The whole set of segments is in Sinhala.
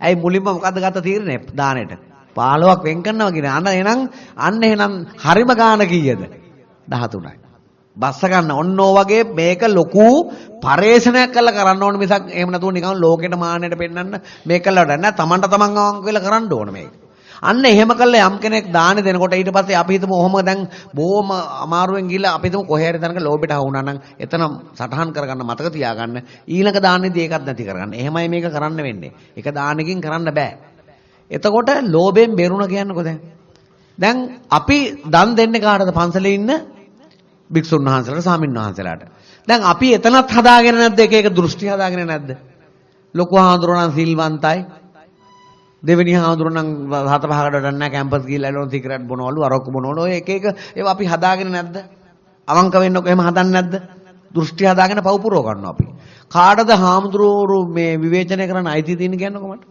ඇයි මුලින්ම මොකද්ද ගත්ත තීරණය දානෙට? 15ක් වෙන් කරනවා කියන. අන්න එහෙනම් අන්න එහෙනම් හරිම ගාන කීයද? 13යි. බස්ස ගන්න ඔන්න ඕ වගේ මේක ලොකු පරේෂණයක් කරලා කරන්න ඕන මිසක් එහෙම නැතුව නිකන් ලෝකෙට මාන්නයට පෙන්වන්න මේක කළා වැඩ නැහැ. Tamanට තමන් අවංක වෙලා කරන්න ඕන මේක. අන්න එහෙම කළා යම් කෙනෙක් දාන දෙනකොට ඊට පස්සේ අපි හිතමු ඔහොම දැන් බොහොම අමාරුවෙන් ගිහලා අපි හිතමු කොහේ හරි තැනක ලෝභයට හවුනා නම් එතන සටහන් කරගන්න මතක තියාගන්න ඊළඟ දාන්නේදී ඒකත් නැති කරගන්න. එහෙමයි මේක කරන්න වෙන්නේ. එක දානකින් කරන්න බෑ. එතකොට ලෝභයෙන් බේරුණ කියන්නකෝ දැන්. දැන් අපි දන් දෙන්නේ කාටද පන්සලේ ඉන්න භික්ෂුන් වහන්සේලාට සාමින් වහන්සේලාට. දැන් අපි එතනත් හදාගෙන නැද්ද එක එක දෘෂ්ටි හදාගෙන නැද්ද? ලොකු හාමුදුරුවෝ නම් සිල්වන්තයි. දෙවෙනි හාමුදුරුවෝ නම් හත පහකට වඩා නැහැ කැම්පස් ගිහිල්ලා එළවන සිගරට් බොනවලු අරක්කු බොනවලු ඔය එක එක ඒවා අපි හදාගෙන නැද්ද? අවංක වෙන්නකො එහෙම හදන්නේ නැද්ද? දෘෂ්ටි හදාගෙන පව් පුරව ගන්නවා අපි. කාටද හාමුදුරුවෝ මේ විවේචනය කරන්න අයිති තියෙන්නේ කියන්නකෝ මට?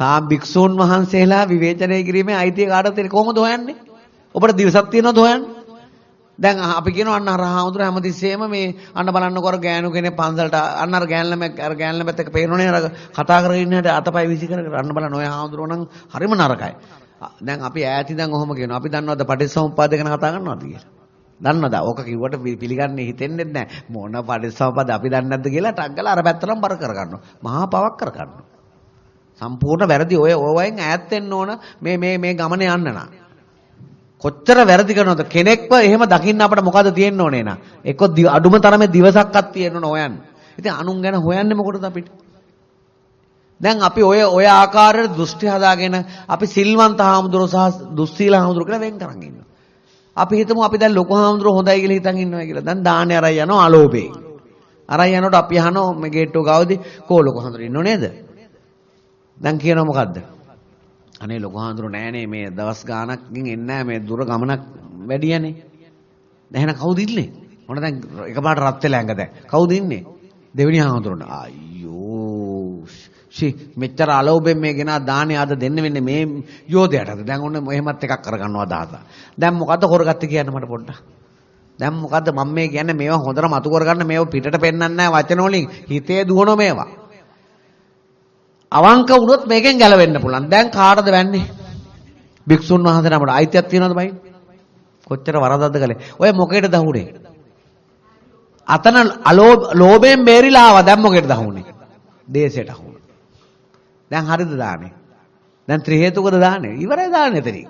සා භික්ෂූන් වහන්සේලා විවේචනය කිරීමේ අයිතිය කාටද තියෙන්නේ කොහොමද හොයන්නේ? ඔබට දිවසක් තියෙනවද හොයන්නේ? දැන් අපි කියනවා අන්න අර හාමුදුර හැමතිස්සෙම මේ අන්න බලන්නකො අර ගෑනු කෙනෙක් පන්සලට අන්න අර ගෑන්ලම අර ගෑන්ලමත් එක්ක පේනෝනේ අර කතා කරගෙන ඉන්න හැට අතපය විසි කර කර අන්න බලන්න ඔය හාමුදුරුවෝ නම් හරිම නරකයි. දැන් අපි ඈති දැන් ඔහොම කියනවා. අපි දන්නවද පටිච්චසමුප්පාද ගැන කතා කරනවද කියලා? දන්නවද? ඕක කිව්වට පිළිගන්නේ හිතෙන්නේ නැහැ. මොන පටිච්චසමුප්පාද අපි දන්නේ නැද්ද කියලා ටක් ගාලා අර පැත්තටම බර කර ගන්නවා. මහා පවක් කර ගන්නවා. සම්පූර්ණ වැරදි ඔය ඕවයින් ඈත් වෙන්න ඕන මේ මේ මේ ගමන යන්න නා. කොච්චර වැරදි කරනවද කෙනෙක්ව එහෙම දකින්න අපිට මොකද තියෙන්න ඕනේ නා. එක්ක අඩුම තරමේ දිවසක්වත් තියෙන්න ඕන හොයන්න. ඉතින් අනුන් ගැන හොයන්නේ මොකටද අපිට? දැන් අපි ඔය ඔය ආකාරයට දෘෂ්ටි හදාගෙන අපි සිල්වන්ත හාමුදුරුවෝ සහ දුස්සීල හාමුදුරුවෝ කියලා වෙන් කරන් ඉන්නවා. අපි හිතමු අපි දැන් ලොකු හාමුදුරුවෝ හොඳයි කියලා හිතන් ඉන්නවා කියලා. දැන් දාන්නේ අරයි යනවා අලෝභේ. අරයි යනකොට අපි අහනවා මේ ගේට්ටුව ගාවදී කෝ ලොකු හාමුදුරුවෝ ඉන්නෝ නේද? දැන් කියනවා මොකද්ද? අනේ ලොකු හාමුදුරු නෑනේ මේ දවස් ගාණක්කින් එන්නේ නෑ මේ දුර ගමනක් වැඩියනේ. දැන් කවුද ඉන්නේ? මොන දැන් එකපාරට රත් වෙලා ඇඟ දැන්. කවුද ඉන්නේ? දෙවෙනි හාමුදුරනේ. අයියෝ. ෂි මෙච්චර අලෝභයෙන් මේ ගෙනා දානේ අද දෙන්න වෙන්නේ මේ යෝධයාටද? දැන් ඔන්න එහෙමත් එකක් කරගන්නවා දාත. දැන් මොකද්ද කරගත්තේ කියන්න මට පොඩ්ඩක්. දැන් මොකද්ද මම මේ කියන්නේ මේවා හොඳට මතු කරගන්න මේවා පිටට පෙන්වන්නේ නැහැ වචන වලින් හිතේ දුවන මේවා. අවංක වුණොත් මේකෙන් ගැලවෙන්න පුළුවන්. දැන් කාටද වැන්නේ? භික්ෂුන් වහන්සේ නමට අයිතියක් තියනවද බයි? කොච්චර වරදක්ද කලේ? ඔය මොකේද දහුනේ? අතන ලෝභයෙන් බේරිලා ආවා. දැන් මොකේද දහුනේ? දේශයට අහුණා. දැන් හරිද දාන්නේ? දැන් ත්‍රි හේතුකද දාන්නේ? ඉවරයි දාන්නේ එතනින්.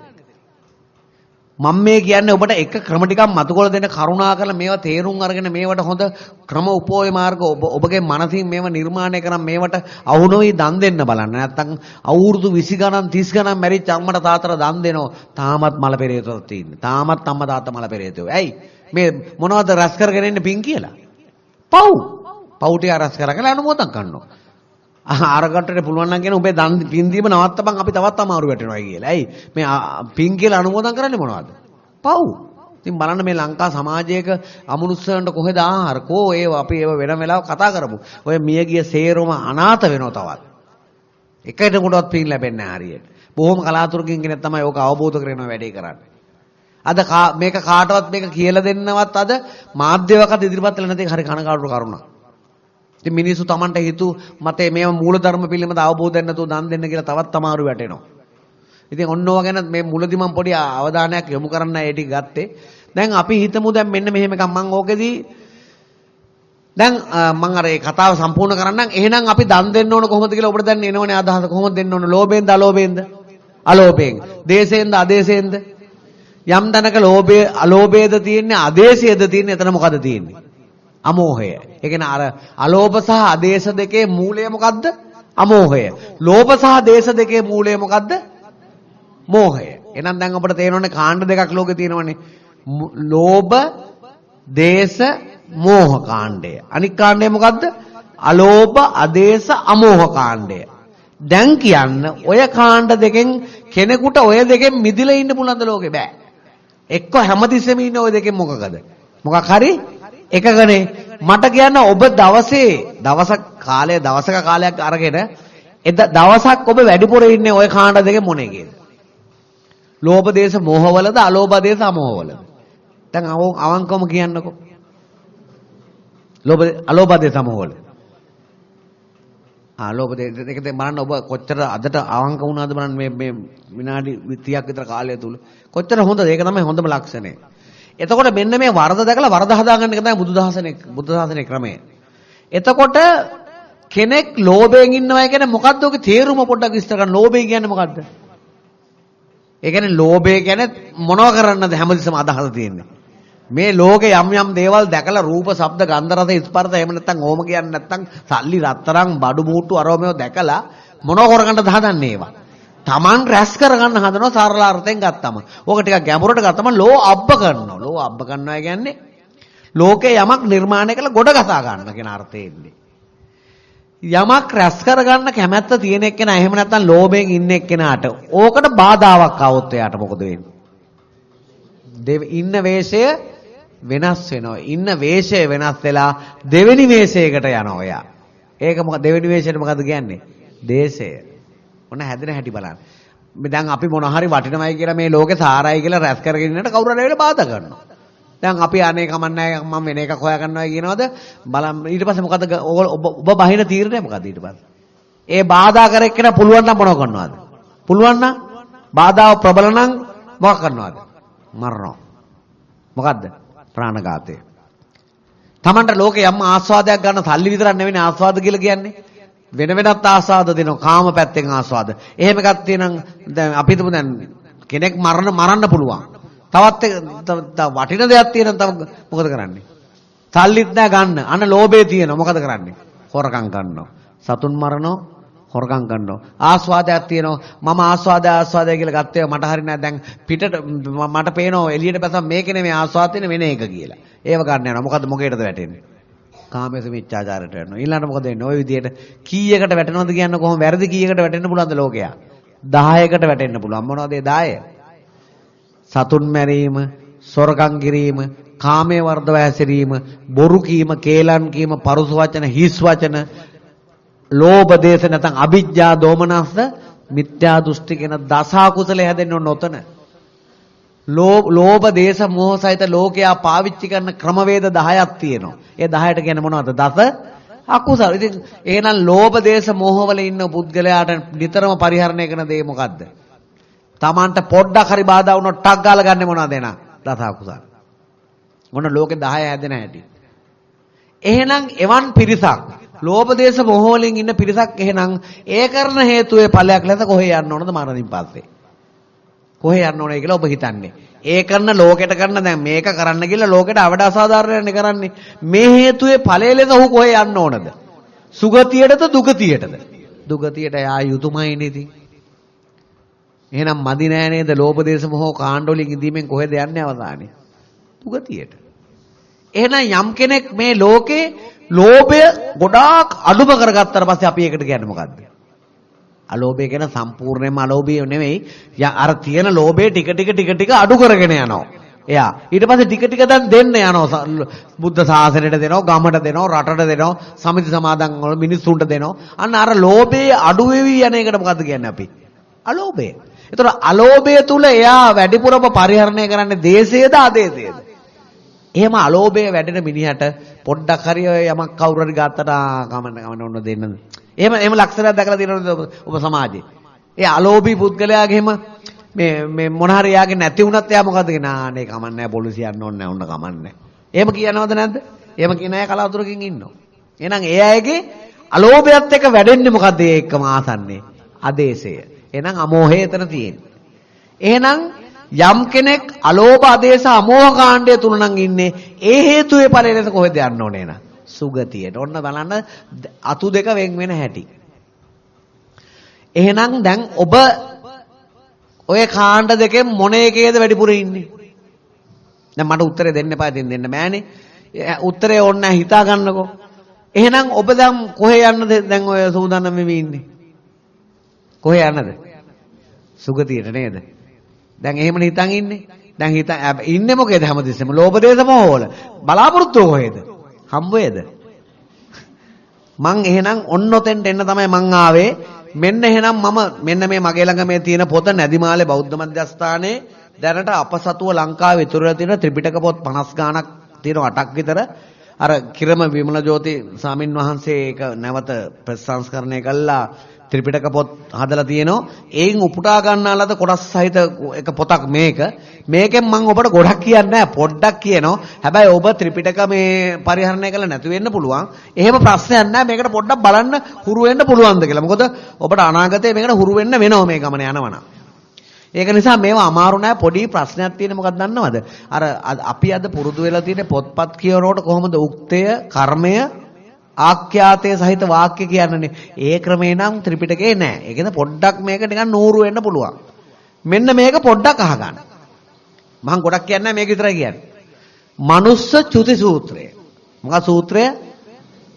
මම මේ කියන්නේ ඔබට එක ක්‍රම ටිකක් මතු කළ දෙන්න කරුණා කරලා මේවා තේරුම් අරගෙන මේවට හොඳ ක්‍රම උපෝය මාර්ග ඔබ ඔබගේ මනසින් මේව නිර්මාණය කරන් මේවට අහු නොවි දන් දෙන්න බලන්න. නැත්තම් අවුරුදු 20 ගණන් 30 ගණන් මැරිච්ච අම්මට තාත්තට දන් දෙනෝ තාමත් මල පෙරේතව තියෙන්නේ. තාමත් අම්මා තාත්තා මල පෙරේතව. ඇයි? මේ මොනවද රැස් කරගෙන ඉන්නේ පින් කියලා? පව්. පව් ටික රැස් කරගෙන අනුමෝදන් කරනවා. අරකටට පුළුවන් නම් කියන ඔබේ දන් පින් දීම නවත්තපන් අපි තවත් අමාරු වැටෙනවා කියලා. ඇයි? මේ පින් කියලා අනුමෝදන් කරන්නේ මොනවද? පව්. ඉතින් බලන්න මේ ලංකා සමාජයක අමනුෂ්‍යයන්ට කොහෙද ආහාර කෝ ඒව අපි ඒව වෙන වෙලාව කතා කරමු. ඔය මියගිය සේරම අනාථ වෙනවා තවත්. එකට කොටවත් පින් ලැබෙන්නේ නැහැ හරියට. බොහොම කලාතුරකින් කෙනෙක් තමයි ඕක අවබෝධ කරගෙන වැඩේ කරන්නේ. අද මේක කාටවත් මේක කියලා දෙන්නවත් අද මාධ්‍යවකත් ඉදිරිපත් වෙලා නැති හරි කනකාටු කරුණා. ඉතින් මිනිස්සු Tamanට හිතු මතේ මේව මූලධර්ම පිළිබඳ අවබෝධයක් නැතුව දන් දෙන්න කියලා තවත් අමාරු වැටෙනවා. ඉතින් ඔන්න ඕවා ගැන මේ මුලදි මම පොඩි අවධානයක් යොමු කරන්න ඒ ටික ගත්තේ. දැන් අපි හිතමු දැන් මෙන්න මෙහෙම එකක් මම ඕකෙදී දැන් මම අර ඒ කතාව සම්පූර්ණ කරන්නම්. එහෙනම් අපි දන් දෙන්න ඕන කොහොමද කියලා ඔබට දැන් එනවනේ අදහස කොහොමද දෙන්න ඕන? ලෝභයෙන්ද අලෝභයෙන්ද? අලෝභයෙන්. දේශයෙන්ද අදේශයෙන්ද? යම් තැනක ලෝභය අලෝභයද තියෙන්නේ අදේශයද තියෙන්නේ එතන මොකද තියෙන්නේ? අමෝහය. ඒ කියන්නේ අර අලෝභ සහ ආදේශ දෙකේ මූලය මොකද්ද? අමෝහය. ලෝභ සහ දේශ දෙකේ මූලය මොකද්ද? මෝහය. එහෙනම් දැන් අපිට තේරෙනවනේ කාණ්ඩ දෙකක් ලෝකේ තියෙනවනේ. ලෝභ, දේශ, මෝහ කාණ්ඩය. අනික් කාණ්ඩය මොකද්ද? අලෝභ, ආදේශ, අමෝහ කාණ්ඩය. දැන් කියන්න ඔය කාණ්ඩ දෙකෙන් කෙනෙකුට ඔය දෙකෙන් මිදිලා ඉන්න පුළුවන්ද ලෝකේ බෑ. එක්ක හැමතිස්සෙම ඉන්නේ ඔය දෙකෙන් මොකකද? මොකක් හරි එකකනේ මට කියන්න ඔබ දවසේ දවසක් කාලය දවසක කාලයක් අරගෙන එද දවසක් ඔබ වැඩිපුර ඉන්නේ ওই කාණ්ඩ දෙකේ මොනේ කියලා. ලෝභ දේශ මොහවලද අලෝභ දේශ අමෝහවලද? දැන් අවංකවම කියන්නකෝ. ලෝභ අලෝභ දේශ අමෝහවල. ආ ලෝභ දෙකද බලන්න ඔබ කොච්චර අදට අවංක වුණාද බලන්න මේ මේ විනාඩි 30ක් විතර කාලය තුල කොච්චර හොඳද ඒක තමයි හොඳම ලක්ෂණය එතකොට මෙන්න මේ වරද දැකලා වරද හදාගන්න එක තමයි බුදුදහසනේ බුදුදහසනේ ක්‍රමය. එතකොට කෙනෙක් ලෝභයෙන් ඉන්නවා කියන්නේ මොකද්ද? ඔගේ තේරුම පොඩ්ඩක් විස්තර කරන්න. ලෝභය කියන්නේ මොකද්ද? ඒ කියන්නේ ලෝභය කියන්නේ මොනව කරන්නද හැමතිස්සම අදහස තියෙන්නේ. මේ ලෝකේ යම් යම් දේවල් දැකලා රූප, ශබ්ද, ගන්ධ, රස, ස්පර්ශ එහෙම නැත්නම් ඕම කියන්නේ නැත්නම් සල්ලි රත්තරන් බඩු මූට්ටු අරෝමේව දැකලා මොනව කරගන්නද හදන්නේ ඒවා. Taman රැස් කරගන්න හදනවා සරල අර්ථයෙන් ගත්තම. ඕක ටිකක් ගැඹුරට ගත්තම ලෝ අබ්බ කරනවා. ලෝ අබ්බ කරනවා කියන්නේ ලෝකේ යමක් නිර්මාණය කළ ගොඩ ගසා ගන්න කියන අර්ථයෙන්නේ. යමක් රැස් කරගන්න කැමැත්ත තියෙන එක්කෙනා එහෙම නැත්නම් ලෝභයෙන් ඉන්න එක්කෙනාට ඕකට බාධාවක් આવොත් එයාට මොකද වෙන්නේ? ඉන්න වේශය වෙනස් වෙනවා. ඉන්න වේශය වෙනස් වෙලා දෙවෙනි වේශයකට යනවා ඔයා. ඒක මොකද දෙවෙනි වේශයට මොකද කියන්නේ? දේශය. ඔන්න හැදෙන හැටි බලන්න. මේ දැන් අපි මොන හරි වටිනවයි කියලා මේ ලෝකේ සාරයි කියලා රැස් කරගෙන ඉන්නට කවුරු හරි වෙලා බාධා කරනවා. දැන් අපි අනේ කමන්නේ මම වෙන එකක් හොයා ගන්නවා කියනවද? බලන්න ඊට පස්සේ මොකද ඔබ ඔබ බහින තීරණය මොකද ඊට පස්සේ? ඒ බාධා කර එක්කන පුළුවන් නම් මොනව කරනවද? පුළුවන් නම් බාධාව ප්‍රබල නම් මොකක් කරනවද? මරනවා. මොකද්ද? ප්‍රාණඝාතය. Tamanට ලෝකේ යම් ආස්වාදයක් ගන්න සල්ලි විතරක් නෙවෙයි ආස්වාද කියලා කියන්නේ. වෙන වෙනත් ආස්වාද දෙනවා. කාම පැත්තෙන් ආස්වාද. එහෙම එකක් තියෙනම් දැන් අපි හිතමු දැන් කෙනෙක් මරණ මරන්න පුළුවන්. තවත් වටින දෙයක් තියෙනම් තව මොකද කරන්නේ? සල්ලිත් නෑ ගන්න. අන්න ලෝභය තියෙනවා. මොකද කරන්නේ? හොරකම් කරනවා. සතුන් මරනවා. හොරකම් කරනවා. ආස්වාදයක් තියෙනවා. මම ආස්වාදය ආස්වාදය කියලා ගත්තේ මට හරි නෑ දැන් පිටට මට පේනවා එළියට පැසම මේක නෙමෙයි ආස්වාද වෙන වෙන එක කියලා. ඒව ගන්න යනවා. මොකද්ද මොකේටද වැටෙන්නේ? කාමයේ මිච්ඡාචාරයට යනවා. ඊළඟට මොකද වෙන්නේ? ওই විදිහට කීයකට වැටෙනවද කියන්න කොහොම වැරදි කීයකට වැටෙන්න පුළුවන්ද ලෝකයා? 10කට වැටෙන්න පුළුවන්. මොනවද ඒ 10? සතුන් මැරීම, සොරකම් කිරීම, කාමයේ වර්ධව හැසිරීම, බොරු කීම, කේලම් කීම, පරුස වචන, හිස් වචන, ලෝභ දේශ නැත්නම් අවිජ්ජා දෝමනස්ස මිත්‍යා දෘෂ්ටි කියන දස අකුසල හැදෙන්න ඕන ඔතන. ලෝභ දේශ මොහ සහිත ලෝකයා පාවිච්චි කරන ක්‍රමවේද 10ක් තියෙනවා. ඒ 10ට කියන්නේ මොනවද? දස අකුසල. ඉතින් එහෙනම් ලෝභ දේශ මොහ වල ඉන්න පුද්ගලයාට නිතරම පරිහරණය කරන දේ මොකද්ද? Tamanට පොඩ්ඩක් හරි බාධා වුණොත් ටක් ගාලා ගන්න මොනවද එන? දස අකුසල. මොන ලෝකේ 10 හැදෙන හැටි. එහෙනම් එවන් පිරිසක් ලෝභ දේශ මොහ වලින් ඉන්න පිරිසක් එහෙනම් ඒ කරන හේතුවේ ඵලයක් ලෙස කොහේ යන්න ඕනද මරණින් පස්සේ? කොහේ යන්න ඕනේ කියලා ඔබ හිතන්නේ. ඒ කරන ලෝකෙට කරන දැන් මේක කරන්න කියලා ලෝකෙට අවඩ අසාධාරණයක් කරන්නේ. මේ හේතුවේ ඵලය ලෙස ඔහු කොහේ යන්න ඕනද? සුගතියටද දුගතියටද? දුගතියට යා යුතුයමයි නේද? එහෙනම් මදි නෑ නේද ලෝභ දේශ මොහ කාණ්ඩ වලින් ඉදීමෙන් කොහෙද යන්නේ අවසානයේ? දුගතියට. එහෙනම් යම් කෙනෙක් මේ ලෝකේ ලෝභය ගොඩාක් අඩුම කරගත්තාට පස්සේ අපි ඒකට කියන්නේ මොකද්ද? අලෝභය කියන සම්පූර්ණයෙන්ම අලෝභය නෙවෙයි. අර තියෙන ලෝභය ටික ටික ටික ටික අඩු කරගෙන යනවා. එයා ඊට පස්සේ ටික ටික දැන් දෙන්න යනවා. බුද්ධ ශාසනයට දෙනවා, ගමට දෙනවා, රටට දෙනවා, සමිති සමාදන් වල මිනිස්සුන්ට දෙනවා. අන්න අර ලෝභයේ අඩු වෙවි යන එකට මොකද්ද කියන්නේ අපි? අලෝභය. ඒතකොට අලෝභය තුල එයා වැඩිපුරම පරිහරණය කරන්නේ දේශයේද ආදේශයේද? එහෙම අලෝභය වැඩෙන මිනිහට පොඩ්ඩක් හරි යමක් කවුරු හරි ගත්තට කමන්න කමන්න ඔන්න දෙන්න. එහෙම එහෙම ලක්ෂණයක් දැකලා තියෙනවද ඔබ සමාජයේ? ඒ අලෝභී පුද්ගලයාගේ එහෙම මේ මේ මොන හරි යාගේ නැති වුණත් එයා මොකද කියන ආනේ කමන්නේ පොලිසිය යන්න ඕනේ නැහැ ඔන්න කමන්නේ. එහෙම කියනවද නැද්ද? එහෙම කියන අය කලාතුරකින් ඉන්නවා. එහෙනම් ඒ අයගේ අලෝභයත් එක්ක වැඩෙන්නේ මොකද්ද ඒ එක්කම ආසන්නේ? ආදේශය. එහෙනම් අමෝහය එතන තියෙන්නේ. එහෙනම් යම් කෙනෙක් අලෝභ ආදේශ අමෝහ කාණ්ඩය තුල නම් ඉන්නේ ඒ හේතුවේ ඵලෙ ලෙස කොහෙද යන්න ඕනේ නා සුගතියට. ඔන්න බලන්න අතු දෙක වෙන් වෙන හැටි. එහෙනම් දැන් ඔබ ඔය කාණ්ඩ දෙකෙන් මොන එකේද වැඩිපුර ඉන්නේ? දැන් මට උත්තරේ දෙන්න එපා දෙන්න දෙන්න බෑනේ. උත්තරේ ඕන්න හිතා ගන්නකෝ. එහෙනම් ඔබ දැන් කොහේ යන්නද දැන් ඔය සූදානම් වෙමි ඉන්නේ? කොහේ යන්නද? සුගතියට නේද? දැන් එහෙමනේ හිතන් ඉන්නේ. දැන් හිත ඉන්නේ මොකේද හැමතිස්සෙම? ලෝභ දේශ මොහොවල. බලාපොරොත්තු කොහෙද? හම්බ වේද? මං එහෙනම් ඔන්න ඔතෙන්ට එන්න තමයි මං ආවේ. මෙන්න එහෙනම් මම මෙන්න මේ මගේ ළඟ මේ තියෙන පොත නැදිමාලේ බෞද්ධ මධ්‍යස්ථානයේ දැනට අප සතුව ලංකාවේ ඉතුරුලා තියෙන ත්‍රිපිටක පොත් 50 ගාණක් තියෙන 8ක් විතර අර කිරම විමල ජෝති ස්වාමින් වහන්සේ ඒක නැවත ප්‍රසංස්කරණය කළා ත්‍රිපිටක පොත් හදලා තියෙනවා. ඒන් උපුටා ගන්නාලද කොටස් සහිත එක පොතක් මේක. මේකෙන් මම ඔබට ගොඩක් කියන්නේ පොඩ්ඩක් කියනවා. හැබැයි ඔබ ත්‍රිපිටක මේ පරිහරණය කළ නැතු වෙන්න පුළුවන්. එහෙම ප්‍රශ්නයක් නැහැ. මේකට පොඩ්ඩක් බලන්න හුරු වෙන්න පුළුවන්ද කියලා. මොකද ඔබට අනාගතේ මේකට හුරු වෙන්න වෙනවා මේ ගමන යනවනම්. ඒක නිසා මේවා අමාරු නෑ පොඩි ප්‍රශ්නයක් තියෙන මොකක්ද දන්නවද? අර අපි අද පුරුදු වෙලා තියෙන පොත්පත් කියනකොට කොහොමද උක්තය, කර්මය, ආඛ්‍යාතයේ සහිත වාක්‍ය කියන්නේ. ඒ ක්‍රමේ නම් ත්‍රිපිටකේ නෑ. ඒකෙන්ද පොඩ්ඩක් මේක නිකන් නూరు වෙන්න පුළුවන්. මෙන්න මේක පොඩ්ඩක් අහගන්න. මම ගොඩක් කියන්නේ මේක විතරයි කියන්නේ. මනුස්ස චුති සූත්‍රය. මොකක් සූත්‍රය?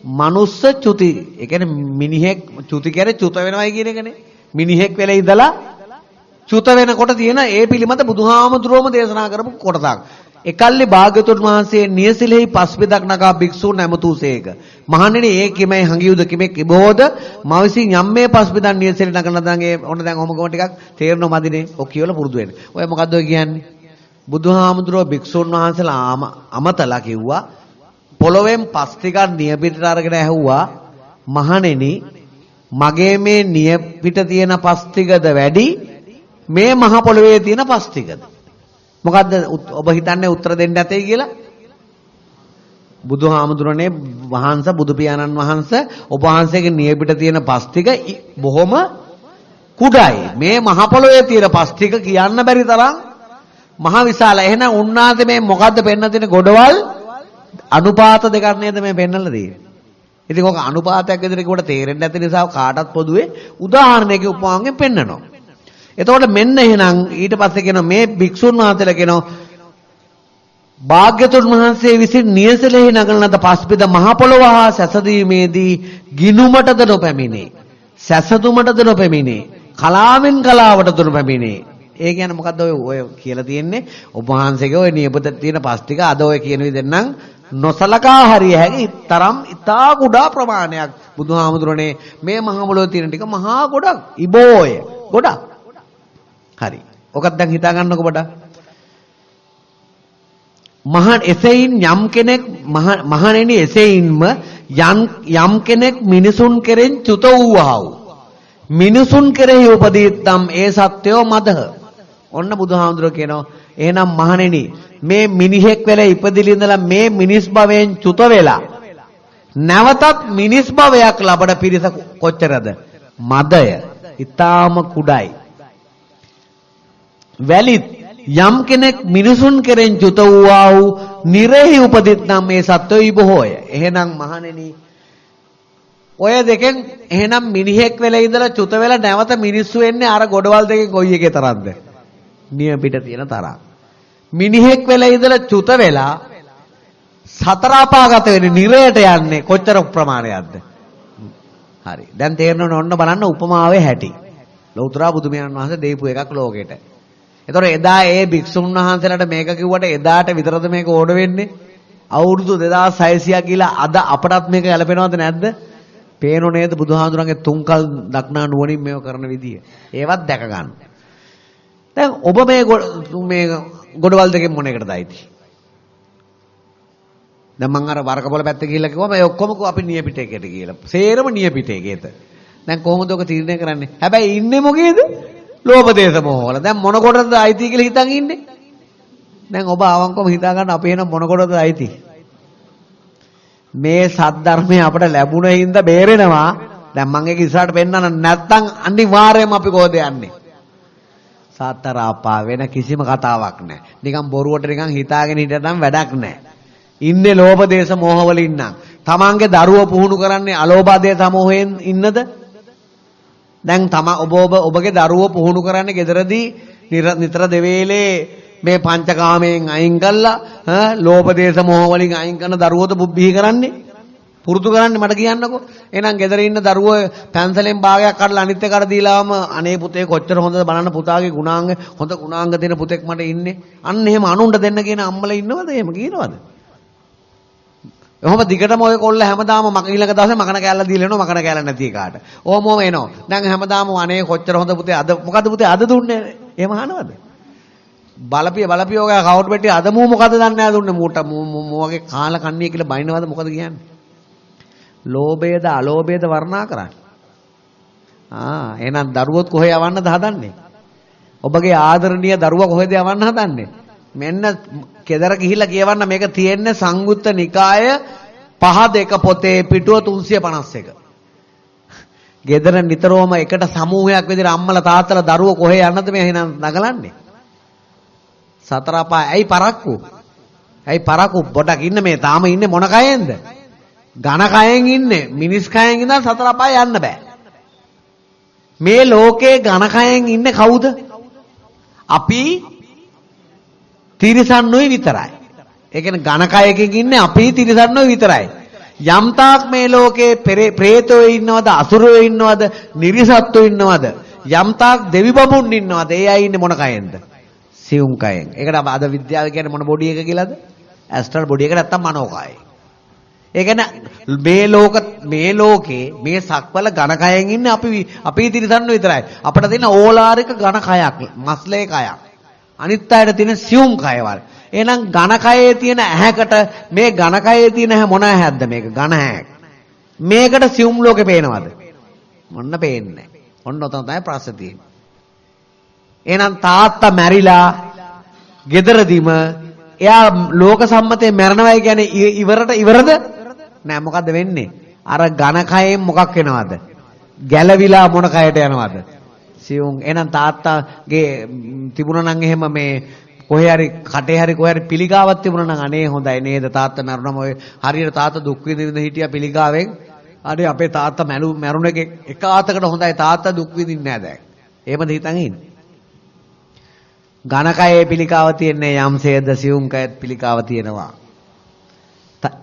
මනුස්ස චුති. ඒ කියන්නේ මිනිහෙක් චුති කියන්නේ චුත වෙනවයි කියන එකනේ. මිනිහෙක් වෙලා ඉඳලා චුත වෙනකොට තියෙන ඒ පිළිමත බුදුහාමුදුරුවෝම දේශනා කරපු කොටසක්. එකල්ලි භාග්‍යතුන් වහන්සේ නියසිලෙහි පස්බිදක් නගා භික්ෂූන් නැමතුසේක. මහණෙනි ඒ කිමයි හංගියුද කිමෙක් ඉබෝද මා විසින් යම්මේ පස්බිදන් නියසිලෙ නගන දඟේ ඔන්න දැන් ඔහම කොම ටිකක් තේරෙනව මදිනේ. ඔක් කියවලා පුරුදු වෙන්න. ඔය මොකද්ද ඔය කියන්නේ? බුදුහාමුදුරුවෝ භික්ෂූන් වහන්සේලා අමතලා කිව්වා පොළොවෙන් පස් ටිකක් නියපිටට අරගෙන ඇහුවා මහණෙනි මගේ මේ නියපිට තියෙන පස් ටිකද වැඩි මේ මහ පොළොවේ තියෙන පස් ටිකද මොකද්ද ඔබ හිතන්නේ උත්තර දෙන්න ඇතේ කියලා? බුදුහාමුදුරනේ වහන්ස බුදු පියාණන් වහන්ස ඔබ වහන්සේගේ නියපිට තියෙන පස් ටික බොහොම කුඩායි. මේ මහ පොළොවේ තියෙන පස් ටික කියන්න බැරි තරම් මහ විශාල. එහෙනම් උන්නාසේ මේ මොකද්ද පෙන්න තියෙන ගොඩවල් අනුපාත දෙකක් නේද මේ පෙන්නලා තියෙන්නේ. ඉතින් ඔක අනුපාතයක් විදිහට කිව්වට තේරෙන්නේ නැති නිසා කාටත් පොදුවේ උදාහරණයක උපමාවෙන් පෙන්නනවා. එතකොට මෙන්න එහෙනම් ඊට පස්සේ කියනවා මේ භික්ෂුන් වහන්සේලා කියනවා භාග්‍යතුන් වහන්සේ විසින් නියසලෙහි නගන ලද පස්පිද මහ පොළොව හා සැසදීමේදී ගිනුමටද නොපැමිණේ. සැසතුමටද නොපැමිණේ. කලාවෙන් කලාවට නොපැමිණේ. ඒ කියන්නේ මොකද්ද ඔය ඔය කියලා තියෙන්නේ? ඔබ වහන්සේගේ ඔය නියපොත තියෙන පස් ටික අද ඔය කියන විදිහෙන් නම් නොසලකා හරිය හැකි තරම් ඉතා කුඩා ප්‍රමාණයක් බුදුහාමුදුරනේ මේ මහ පොළොවේ තියෙන ටික මහා ගොඩක් ඉබෝය ගොඩක්. හරි. ඔකත් දැන් හිතා ගන්නකො පොඩක්. මහා එසෙයින් යම් කෙනෙක් මහණෙනි එසෙයින්ම යම් කෙනෙක් මිනිසුන් කෙරෙන් චුත වූවා වූ මිනිසුන් කෙරෙහි උපදීත්තම් ඒ සත්‍යෝ මදහ. ඔන්න බුදුහාමුදුරුවෝ කියනවා එහෙනම් මහණෙනි මේ මිනිහෙක් වෙලා ඉපදිලි ඉඳලා මේ මිනිස් භවයෙන් චුත වෙලා නැවතත් මිනිස් භවයක් ලබන පිරිස කොච්චරද? මදය. ඊටාම කුඩයි. වැලිත් යම් කෙනෙක් මිනිසුන් කෙරෙන් චුත වූවා වූ නිරෙහි උපදිත්නම් මේ සත්වයි බොහෝය. එහෙනම් මහණෙනි ඔය දෙකෙන් එහෙනම් මිනිහෙක් වෙලා ඉඳලා චුත වෙලා නැවත මිනිස්සු වෙන්නේ අර ගොඩවල් දෙකෙන් කොයි එකේ තරම්ද? නිය පිට තියෙන තරම්. මිනිහෙක් වෙලා ඉඳලා චුත වෙලා සතර අපාගත වෙන්නේ නිරයට යන්නේ කොච්චර ප්‍රමාණයක්ද? හරි. දැන් තේරෙනවනේ ඔන්න බලන්න උපමාවේ හැටි. ලෞතර බුදුමයන් වහන්සේ දීපු එකක් ලෝකෙට. එතකොට එදා ඒ භික්ෂුන් වහන්සේලාට මේක කිව්වට එදාට විතරද මේක ඕඩ වෙන්නේ? අවුරුදු 2600 කියලා අද අපටත් මේක ගැලපෙනවද නැද්ද? පේනෝ නේද බුදුහාඳුරන්ගේ තුන්කල් දක්නා නුවණින් මේව කරන විදිය. ඒවත් දැක ගන්න. දැන් ඔබ මේ මේ ගොඩවල් දෙකෙන් මොන එකටද අයිති? දැන් මං අර වරකපොළ පැත්තේ ගිහිල්ලා කිව්වා මේ ඔක්කොම අපි නියපිටේකට කියලා. සේරම නියපිටේකේත. දැන් කොහොමද ඔක තීරණය කරන්නේ? හැබැයි ඉන්නේ මොකේද? ලෝභ දේශ මොහ වල. දැන් මොන කොටද අයිති කියලා හිතන් ඉන්නේ? දැන් ඔබ අවංකවම හිතා ගන්න අපි එහෙනම් මොන කොටද අයිති? මේ සද්ධර්මය අපට ලැබුණ හින්දා බේරෙනවා. දැන් මම ඒක ඉස්සරහට පෙන්නන්න නැත්තම් අනිවාර්යයෙන්ම අපි කොහෙද යන්නේ? සතරාපා වෙන කිසිම කතාවක් නැහැ. නිකන් බොරුවට නිකන් හිතාගෙන හිටියනම් වැඩක් නැහැ. ඉන්නේ ලෝභ දේශ මොහ වල ඉන්නම්. තමන්ගේ දරුව පුහුණු කරන්නේ අලෝභ දේශ මොහෙන් ඉන්නද? දැන් තම ඔබ ඔබ ඔබගේ දරුවෝ පුහුණු කරන්නේ gederදී නිතර දෙවේලේ මේ පංචකාමයෙන් අයින් කළා ලෝභ දේශ මොහ වලින් අයින් කරන දරුවෝද බුද්ධිහි කරන්නේ. පුරුදු කරන්නේ මට කියන්නකෝ. එහෙනම් ගෙදර ඉන්න දරුවෝ පැන්සලෙන් භාගයක් කඩලා අනිත් එකට දීලාම අනේ පුතේ කොච්චර හොඳද බලන්න පුතාගේ ගුණාංග හොඳ ගුණාංග දෙන පුතෙක් මට ඉන්නේ. අන්න එහෙම අනුන්ට දෙන්න කියන අම්මලා ඉන්නවද? එහෙම කියනවද? ඔහොම දිගටම ඔය කොල්ල හැමදාම මක ඊළඟ දවසේ මකන කෑල්ල දීලා එනවා මකන කෑල්ල නැති එකාට. ඕම ඕම එනවා. දැන් හැමදාම අනේ කොච්චර හොඳ පුතේ අද මොකද පුතේ අද දුන්නේ? එහෙම අහනවද? බලපිය බලපිය ඔය කවුරු පෙට්ටිය අද මූ මොකද දන්නේ නැහැ දුන්නේ මූට මූ වගේ කාල කන්නේ කියලා බයිනවද මොකද කියන්නේ? ලෝභයද අලෝභයද වර්ණනා කරන්නේ. ආ එහෙනම් දරුවොත් කොහේ යවන්නද හදන්නේ? ඔබගේ ආදරණීය දරුවා කොහෙද යවන්න හදන්නේ? මෙන්න කෙදර ගිහිල්ලා කියවන්න මේක තියෙන්නේ සංයුත්ත නිකාය පහ දෙක පොතේ පිටුව 351. ගෙදර නිතරම එකට සමූහයක් විදිහට අම්මලා තාත්තලා දරුවෝ කොහේ යන්නද මේ එහෙනම් නගලන්නේ? සතර අපාය. ඇයි පරක්කු? ඇයි පරක්කු පොඩක් ඉන්න මේ තාම ඉන්නේ මොන කයෙන්ද? ඝන කයෙන් ඉන්නේ. මිනිස් කයෙන් ඉඳන් සතර අපාය යන්න බෑ. මේ ලෝකේ ඝන කයෙන් ඉන්නේ කවුද? අපි තිරිසන්නොයි විතරයි. ඒ කියන්නේ ඝන කයකින් ඉන්නේ අපි තිරිසන්නොයි විතරයි. යම්තාක් මේ ලෝකේ ප්‍රේතයෝ ඉන්නවද අසුරයෝ ඉන්නවද නිරිසත්තු ඉන්නවද යම්තාක් දෙවි බඹුන් ඉන්නවද ඒ අය ඉන්නේ මොන කයෙන්ද? සියුම් කයෙන්. ඒකට අද විද්‍යාව කියන්නේ මොන බොඩි එක කියලාද? ඇස්ට්‍රල් බොඩි එක නැත්තම් මනෝ කයයි ඒ කියන්නේ මේ ලෝක මේ ලෝකේ මේ සක්වල ඝන කයෙන් ඉන්නේ අපි අපි තිරසන්න විතරයි. අපිට තියෙන ඕලාරික ඝන කයක් මස්ලේ කයක් අනිත් අයට තියෙන සියුම් කයවල් එහෙනම් ඝනකයේ තියෙන ඇහැකට මේ ඝනකයේ තියෙන ඇහැ මොන ඇහැක්ද මේක ඝන ඇහැක්. මේකට සියුම් ලෝකේ පේනවද? මොන්න පේන්නේ ඔන්න ඔතන තමයි ප්‍රශ්නේ තියෙන්නේ. එහෙනම් තාත්තා මැරිලා ගෙදරදීම එයා ලෝක සම්මතේ මැරණවයි කියන්නේ ඉවරට ඉවරද? නෑ මොකද්ද වෙන්නේ? අර ඝනකයෙන් මොකක් වෙනවද? ගැලවිලා මොන කයට යනවද? සියුම් එහෙනම් තාත්තාගේ තිබුණා නම් එහෙම මේ කොහේ හරි කටේ හරි කොහේ හරි පිළිගාවක් තිබුණා නම් අනේ හොඳයි නේද තාත්තා මැරුණම ඔය හරියට තාත්තා දුක් විඳින්න හිටියා පිළිගාවෙන්. අනේ අපේ තාත්තා මැරු මැරුණ එක එක ආතකට හොඳයි තාත්තා දුක් විඳින්නේ නැහැ දැන්. එහෙමද හිතන් ඉන්නේ? ඝනකයේ පිළිකාව තියන්නේ යම්සේද සියුම් කයත් පිළිකාව තියෙනවා.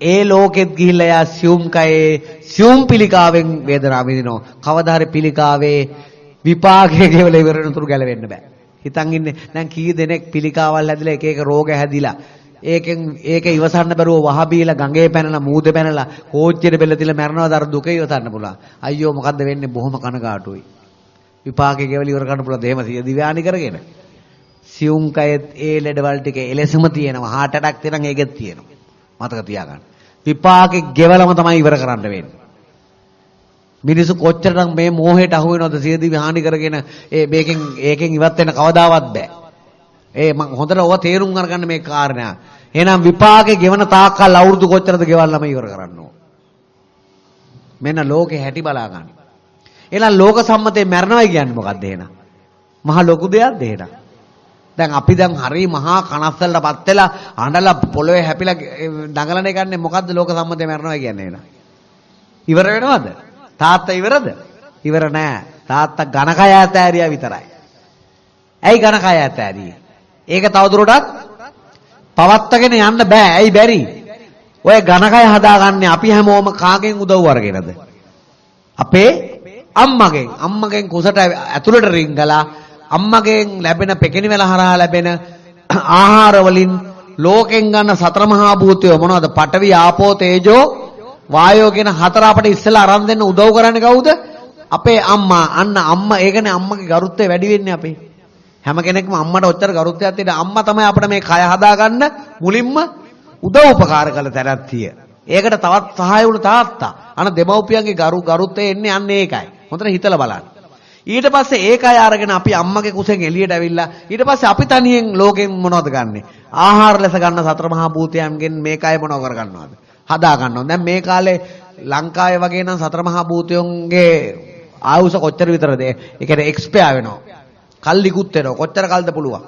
ඒ ලෝකෙත් ගිහිල්ලා යා සියුම් කයේ සියුම් පිළිකාවෙන් වේදනාව විඳිනවා. කවදා හරි පිළිකාවේ විපාකයේ ගෙවල ඉවර වෙනතුරු ගැලවෙන්න බෑ. හිතන් ඉන්නේ දැන් කී දෙනෙක් පිළිකාවල් හැදිලා එක එක රෝග හැදිලා ඒකෙන් ඒක ඉවසන්න බැරුව වහ බීලා ගඟේ පැනලා මූදේ පැනලා කෝච්චියට බෙල්ල තියලා මැරනවාද අර දුක ඉවසන්න පුළුවන්. අයියෝ මොකද්ද වෙන්නේ? බොහොම කනගාටුයි. විපාකේ ගෙවල ඉවර කරන්න පුළුවන් දෙහෙම සිය දිව්‍යානි කරගෙන. සියුම් කයෙත් ඒ ලෙඩ වල ටික එලෙසම තියෙනවා. හાર્ට් ඇටැක් තියෙනම් ඒකෙත් තියෙනවා. මතක තියාගන්න. විපාකේ ගෙවලම තමයි ඉවර කරන්න වෙන්නේ. මිනිස්සු කොච්චරනම් මේ මෝහයට අහු වෙනවද සියදිවි හානි කරගෙන ඒ මේකෙන් ඒකෙන් ඉවත් වෙන්න කවදාවත් බෑ. ඒ මම හොඳට ඔව තේරුම් අරගන්න මේ කාරණා. එහෙනම් විපාකේ ගෙවන තාක්කල් අවුරුදු කොච්චරද ගෙවල්ලාම ඉවර කරන්න ඕන. මෙන්න ලෝකේ හැටි බලා ගන්න. එහෙනම් ලෝක සම්මතේ මැරණවයි කියන්නේ මොකද්ද එහෙනම්? මහා ලොකු දෙයක්ද එහෙනම්? දැන් අපි දැන් හරි මහා කනස්සල්ලපත් වෙලා අඬලා පොළවේ හැපිලා දඟලන එකන්නේ මොකද්ද ලෝක සම්මතේ මැරණවයි කියන්නේ එහෙනම්? ඉවර වෙනවද? තාත්තා ඉවරද? ඉවර නෑ. තාත්තා ඝනකය ඇතෑරියා විතරයි. ඇයි ඝනකය ඇතෑරියේ? ඒක තවදුරටත් පවත්තගෙන යන්න බෑ. ඇයි බැරි? ඔය ඝනකය හදාගන්නේ අපි හැමෝම කාගෙන් උදව් අරගෙනද? අපේ අම්මගෙන්. අම්මගෙන් කුසට ඇතුළට රිංගලා අම්මගෙන් ලැබෙන පෙකිනිවැල හරහා ලැබෙන ආහාර වලින් ලෝකෙන් ගන්න සතර මහා භූතය මොනවද? පඨවි ආපෝ තේජෝ වායෝ කියන හතර අපිට ඉස්සෙල්ලා අරන් දෙන්න උදව් කරන්නේ කවුද? අපේ අම්මා. අන්න අම්මා ඒකනේ අම්මගේ ගරුත්වය වැඩි වෙන්නේ අපේ. හැම කෙනෙක්ම අම්මට ඔච්චර ගරුත්වයක් තියෙන අම්මා තමයි අපිට මේ කය හදාගන්න මුලින්ම උදව් උපකාර කළ තැනක් තිය. ඒකට තවත් සහාය වුණ තාත්තා. අන දෙමව්පියන්ගේ ගරු ගරුත්වය එන්නේ අන්න ඒකයි. හොඳට හිතලා බලන්න. ඊට පස්සේ ඒකයි අරගෙන අපි අම්මගේ කුසෙන් එළියට ඇවිල්ලා ඊට පස්සේ අපි තනියෙන් ලෝකෙන් මොනවද ගන්නෙ? ආහාර ලෙස ගන්න සතර මහා භූතයන්ගෙන් මේකයි මොනව කර ගන්නවද? හදා ගන්නවා. දැන් මේ කාලේ ලංකාවේ වගේ නම් සතර මහා භූතයන්ගේ ආයුෂ කොච්චර විතරද? ඒ කියන්නේ එක්ස්පයර් වෙනවා. කල්ලිකුත් වෙනවා. කොච්චර කල්ද පුළුවන්?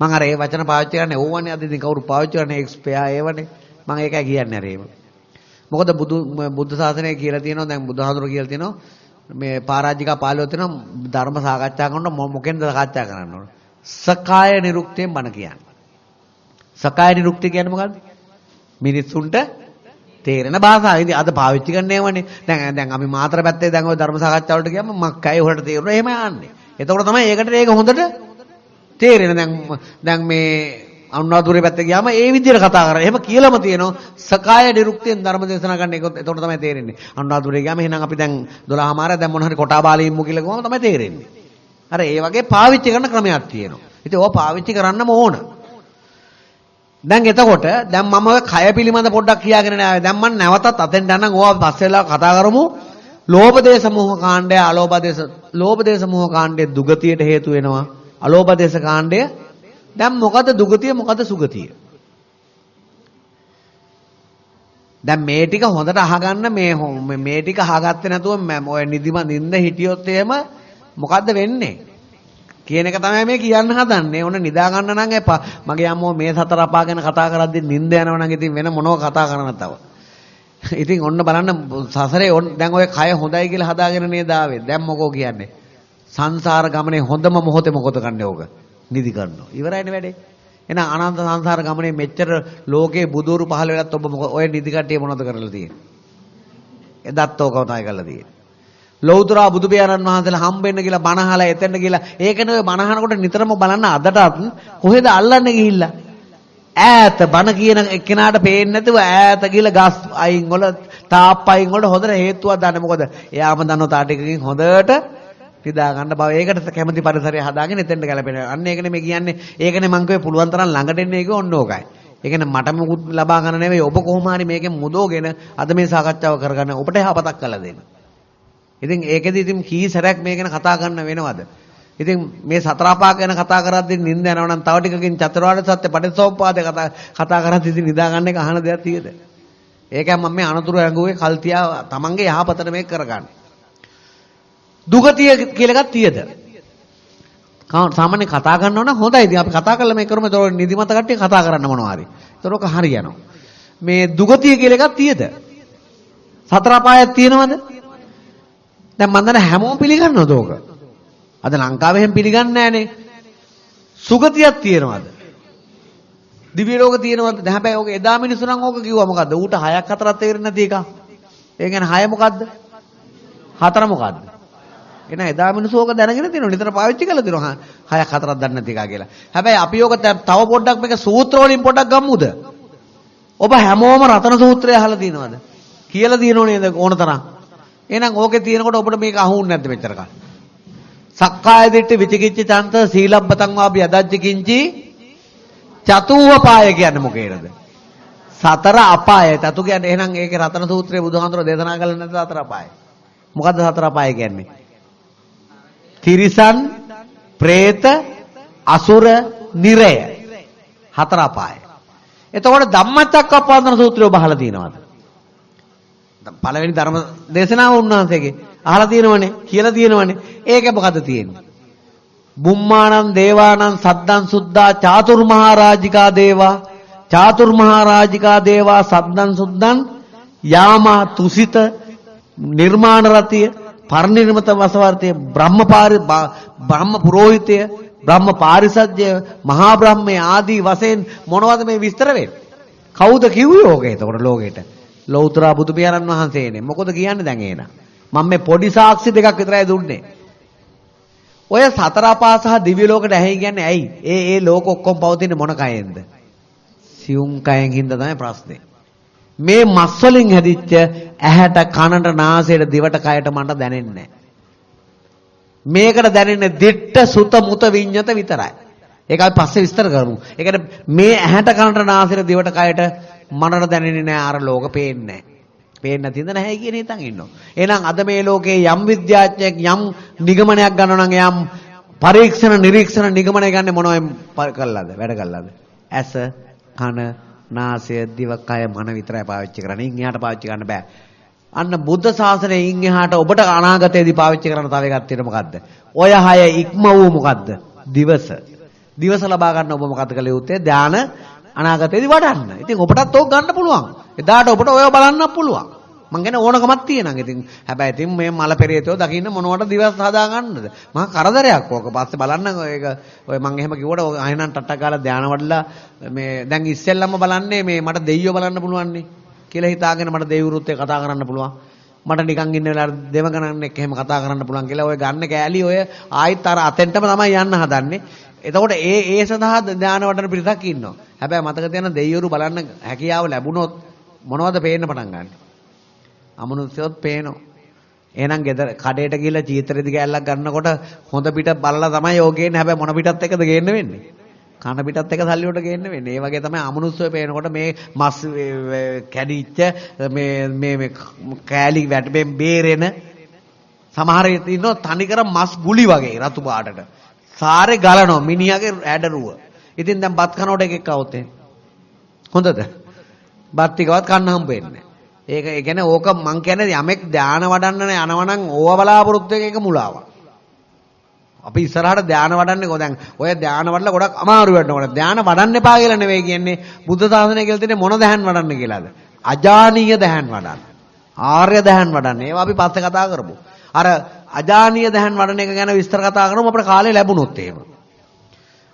මම අර ඒ වචන පාවිච්චි කරන්නේ ඕවනේ අද ඉතින් කවුරු පාවිච්චි කරන්නේ එක්ස්පයර් ඒවනේ. මම ඒකයි කියන්නේ අර ඒව. මොකද බුදු බුද්ධ ශාසනය කියලා තියෙනවා දැන් බුදුහාමුදුර කියලා තියෙනවා මේ පරාජිකා පාළුව තියෙනවා ධර්ම සාකච්ඡා කරනකොට මොකෙන්ද සාකච්ඡා කරන්න ඕන? සකාය නිරුක්තියෙන් බණ කියන්නේ. සකාය නිරුක්තිය කියන්නේ මොකද්ද? මිනිස්සුන්ට තේරෙන භාෂාව. ඉතින් අද පාවිච්චි කරන්නේවනේ. දැන් දැන් අපි මාතර පැත්තේ දැන් ওই ධර්ම සාකච්ඡා වලට ගියාම මක්කයි උහලට තේරුණා එහෙම යන්නේ. එතකොට තමයි ඒකට ඒක හොඳට තේරෙන. දැන් දැන් මේ අනුරාධපුරේ පැත්තේ ගියාම ඒ විදිහට කතා කරා. එහෙම කියලාම තියෙනවා සකාය නිරුක්තියෙන් ධර්ම දේශනා කරන්න ඒක එතකොට තමයි තේරෙන්නේ. අනුරාධපුරේ ගියාම එහෙනම් අපි දැන් 12 මාර දැන් මොන හරි කොටා බාලීම්මු කියලා ගමම තමයි තේරෙන්නේ. අර ඒ වගේ පාවිච්චි කරන ක්‍රමයක් තියෙනවා. ඉතින් ඕවා පාවිච්චි කරන්නම ඕන. දැන් එතකොට දැන් මම ඔය කය පිළිබඳ පොඩ්ඩක් කියාගෙන නෑ. දැන් මම නැවතත් අතෙන් යනනම් ඕවා පස්සේ කතා කරමු. ලෝභ දේශ මොහ කාණ්ඩය අලෝභ දේශ ලෝභ දේශ මොහ කාණ්ඩය දුගතියට හේතු වෙනවා. අලෝභ දේශ කාණ්ඩය දැන් මොකද දුගතිය මොකද සුගතිය? දැන් මේ ටික හොඳට අහගන්න මේ මේ ටික අහගත්තේ නැතුව ඔය නිදිම නිින්ද හිටියොත් එහෙම මොකද්ද වෙන්නේ? කියන එක තමයි මේ කියන්න හදන්නේ. ඕන නිදා ගන්න නම් එපා. මගේ අම්මෝ මේ සතර අපා ගැන කතා කරද්දි නිින්ද යනවා නම් ඉතින් වෙන මොනව කතා කරන්න තව. ඉතින් ඔන්න බලන්න සසරේ දැන් ඔය කය හොඳයි කියලා හදාගෙන නේද ආවේ. දැන් මොකෝ කියන්නේ? සංසාර ගමනේ හොඳම මොහොතේ මොකද ගන්නෙ ඕක? නිදි කරනවා. ඉවරයිනේ වැඩේ. එහෙනම් අනන්ත සංසාර ගමනේ මෙච්චර ලෝකේ බුදුරු පහළ වෙලත් ඔබ ඔය නිදි කට්ටිය මොනවද කරලා තියෙන්නේ? එදත් ඕකම තමයි කරලා තියෙන්නේ. ලෞතර බුදු පියාණන් වහන්සේලා හම්බෙන්න කියලා බණ අහලා එතෙන්ට ගිහලා ඒකනේ ඔය බණ අහනකොට නිතරම බලන්න අදටත් කොහෙද අල්ලන්නේ ගිහිල්ලා ඈත බණ කියන එක්කෙනාට පේන්නේ නැතුව ඈත ගිහලා ගස් අයින් වල තාප් අයින් වල හොඳට හේතුවක් දන්නේ මොකද එයාම දන්නව තා ටිකකින් හොඳට නිදා ගන්න බව. ඒකට කැමති පරිසරය හදාගෙන එතෙන්ට ගැලපෙනවා. අන්න ඒකනේ මේ කියන්නේ. ඒකනේ මං කිව්වේ පුළුවන් තරම් ළඟට එන්න ඒක ඕන්න ඕකයි. ඒ කියන්නේ මට මුකුත් ලබා ගන්න නෙවෙයි ඔබ කොහොම හරි මේකෙන් මුදෝගෙන අද මේ සාකච්ඡාව කරගන්න ඔබට යහපතක් කළා දෙන්න. ඉතින් ඒකෙදි ඉතින් කී සැරයක් මේ ගැන කතා කරන්න වෙනවද? ඉතින් මේ සතර අපාක ගැන කතා කරද්දී නිින්ද යනවා නම් තව ටිකකින් චතුරාර්ය සත්‍ය පටිච්චසමුප්පාදේ කතා කතා කරද්දී ඉතින් නිදා ගන්න එක අහන දෙයක් තියෙද? ඒකයි මම මේ අනතුරු ඇඟුවේ කල්තියා තමන්ගේ යහපතට මේක කරගන්නේ. දුගතිය කියලා එකක් තියද? සාමාන්‍ය කතා කරනවා නම් හොඳයි. ඉතින් අපි කතා කරලා මේ කරමු. ඒතකොට නිදිමත කට්ටිය කතා කරන්න මොනවා හරි. ඒතකොට හරියනවා. මේ දුගතිය කියලා එකක් තියද? සතර අපායක් තියෙනවද? දැන් මම දන්න හැමෝම පිළිගන්නවද ඕක? අද ලංකාවේ හැම පිළිගන්නේ නැහනේ. සුගතියක් තියෙනවද? දිව්‍ය ලෝක තියෙනවද? දැන් හැබැයි ඕක එදා මිනිස්සු නම් ඕක කිව්වා මොකද්ද? ඌට 6ක් 4ක් තේරෙන්නේ නැති එක. ඒ කියන්නේ 6 මොකද්ද? 4 මොකද්ද? එන එදා මිනිස්සු ඕක දැනගෙන තියෙනවා. නිතර පාවිච්චි කරලා තියෙනවා. 6ක් 4ක් දන්නේ නැති එක කියලා. හැබැයි අපි ඕක තව පොඩ්ඩක් මේක සූත්‍ර වලින් පොඩ්ඩක් ගමුද? ඔබ හැමෝම රතන සූත්‍රය අහලා තියෙනවද? කියලා තියෙනව නේද ඕන තරම්? එහෙනම් ඕකේ තියෙනකොට ඔබට මේක අහුන්නේ නැද්ද මෙච්චර කාලේ? සක්කාය දිට්ඨි විචිකිච්ඡ චන්ත සීලබ්බතං වාපි අදජ්ජ කිංචි චතුව පාය කියන්නේ මොකේද? සතර අපාය. තතු කියන්නේ එහෙනම් ඒකේ රතන සූත්‍රයේ බුදුහාමුදුරුවෝ දේශනා කළේ නැද්ද සතර අපාය? මොකද්ද සතර අපාය කියන්නේ? තිරිසන්, പ്രേත, අසුර, නිරය. හතර අපාය. එතකොට ධම්මචක්කප්පවත්තන සූත්‍රය ඔබ අහලා තියෙනවද? පළවෙනි ධර්ම දේශනාව උන්වහන්සේගේ. අහලා තියෙනවනේ කියලා තියෙනවනේ. ඒක මොකද තියෙන්නේ? බුම්මානං දේවානං සද්දං සුද්ධා චාතුර්මහා රාජිකා දේවා. චාතුර්මහා රාජිකා දේවා සද්දං සුද්ධං යාමා තුසිත නිර්මාණ රතිය පරිනිර්මත වසවර්තය බ්‍රහ්මපාරි බ්‍රහ්ම පුරෝහිතය බ්‍රහ්ම පාරිසජ්‍ය මහා බ්‍රහ්මයේ ආදී වශයෙන් මොනවද මේ විස්තර වෙන්නේ? කවුද කිව්වේ ඕකේ? එතකොට ලෝකෙට. ලෞතර බුදු පියාණන් වහන්සේනේ. මොකද කියන්නේ දැන් එන? මම මේ පොඩි සාක්ෂි දෙකක් විතරයි දුන්නේ. ඔය සතර අපා සහ දිව්‍ය ලෝකෙට ඇහි කියන්නේ ඇයි? ඒ ඒ ලෝක ඔක්කොම පවතින මොන කයෙන්ද? සියුම් කයෙන් හින්දා තමයි ප්‍රශ්නේ. මේ මස් වලින් හැදිච්ච ඇහැට කනට නාසයට දිවට කයට මට දැනෙන්නේ මේකට දැනෙන්නේ දිට්ඨ සුත මුත විඤ්ඤත විතරයි. ඒක අපි පස්සේ විස්තර කරමු. ඒ කියන්නේ මේ ඇහැට කනට නාසයට දිවට කයට මනට දැනෙන්නේ නැහැ අර ලෝක පේන්නේ නැහැ. පේන්නේ නැතිද නැහැ කියන හිතන් ඉන්නවා. එහෙනම් අද මේ ලෝකේ යම් විද්‍යාඥයෙක් යම් නිගමනයක් ගන්නවා නම් යම් පරීක්ෂණ නිරීක්ෂණ නිගමනය ගන්න මොනවෙන් කළාද? වැඩ කළාද? ඇස, කන, නාසය, දිව, කය, මන විතරයි පාවිච්චි කරන්නේ. ඉන් එහාට පාවිච්චි කරන්න බෑ. අන්න බුද්ධ ශාසනයේ ඉන් එහාට ඔබට අනාගතයේදී පාවිච්චි කරන්න තව එකක් තියෙන මොකද්ද? ඔය හය ඉක්ම වූ මොකද්ද? දිවස. දිවස ලබා ගන්න ඔබ මොකද කළ යුත්තේ? ධාන අනාගතේදී වඩන්න. ඉතින් ඔබටත් ඕක ගන්න පුළුවන්. එදාට ඔබට ඔය බලන්නත් පුළුවන්. මං කියන ඕනකමක් තියෙනවා. ඉතින් හැබැයි ඉතින් මේ මල පෙරේතෝ දකින්න මොනවට දිවස් හදා ගන්නද? මහා කරදරයක් ඕක. පස්සේ බලන්න ඒක ඔය මං එහෙම කිව්වට ඔය අහනන් ටට්ටක් ගාලා ධාන වඩලා මේ දැන් ඉස්සෙල්ලම බලන්නේ මේ මට දෙයියෝ බලන්න පුළුවන් නේ කියලා හිතාගෙන මට දෙවිවරුත් එක්ක කතා කරන්න පුළුවන්. මට නිකන් ඉන්න වෙලාවට දෙවගණන් එක්ක එහෙම කතා කරන්න පුළුවන් කියලා ඔය ගන්න කෑලි ඔය ආයිත් අර අතෙන්ටම තමයි යන්න හදන්නේ. එතකොට ඒ ඒ සඳහා ධාන වඩන පිරිසක් ඉන්නවා. හැබැයි මතක තියාගන්න දෙයියෝරු බලන්න හැකියාව ලැබුණොත් මොනවද පේන්න පටන් ගන්න? අමනුෂ්‍යොත් පේනවා. එහෙනම් ගෙදර කඩේට ගිහලා චීතරෙදි කෑල්ලක් ගන්නකොට හොඳ පිට බලලා තමයි යෝගයෙන් හැබැයි මොන පිටත් එකද ගේන්න වෙන්නේ. කන පිටත් එක සල්ලි වලට ගේන්න වෙන්නේ. ඒ වගේ තමයි අමනුස්සය පේනකොට මේ මස් කැඩිච්ච මේ මේ මේ කෑලි වැටෙන් බේරෙන සමහර ඉන්නෝ තනිකර මස් ගුලි වගේ රතු පාටට. සාරේ ගලනවා මිනිහාගේ ඇඩරුව. ඉතින් දැන් බත් කනකොට එකෙක් આવොත් හොඳද? බත් ටිකවත් කන්න හම්බ වෙන්නේ ඒක ඒ කියන්නේ ඕක මං කියන්නේ යමෙක් ධාන වඩන්න යනවනම් ඕව බලාපොරොත්තු එක එක මුලාවක්. අපි ඉස්සරහට ධාන වඩන්නේ කො දැන් ඔය ධාන වඩලා ගොඩක් අමාරු වෙනකොට ධාන වඩන්න එපා කියලා නෙවෙයි කියන්නේ බුද්ධ ශාසනය කියලා තියෙන්නේ මොන ධාන වඩන්න කියලාද? අජානීය ධාන වඩන්න. ආර්ය ධාන වඩන්න. ඒවා අපි පස්සේ කතා කරමු. අර අජානීය ධාන වඩන එක ගැන විස්තර කතා කරමු අපේ කාලේ ලැබුණොත් එහෙම.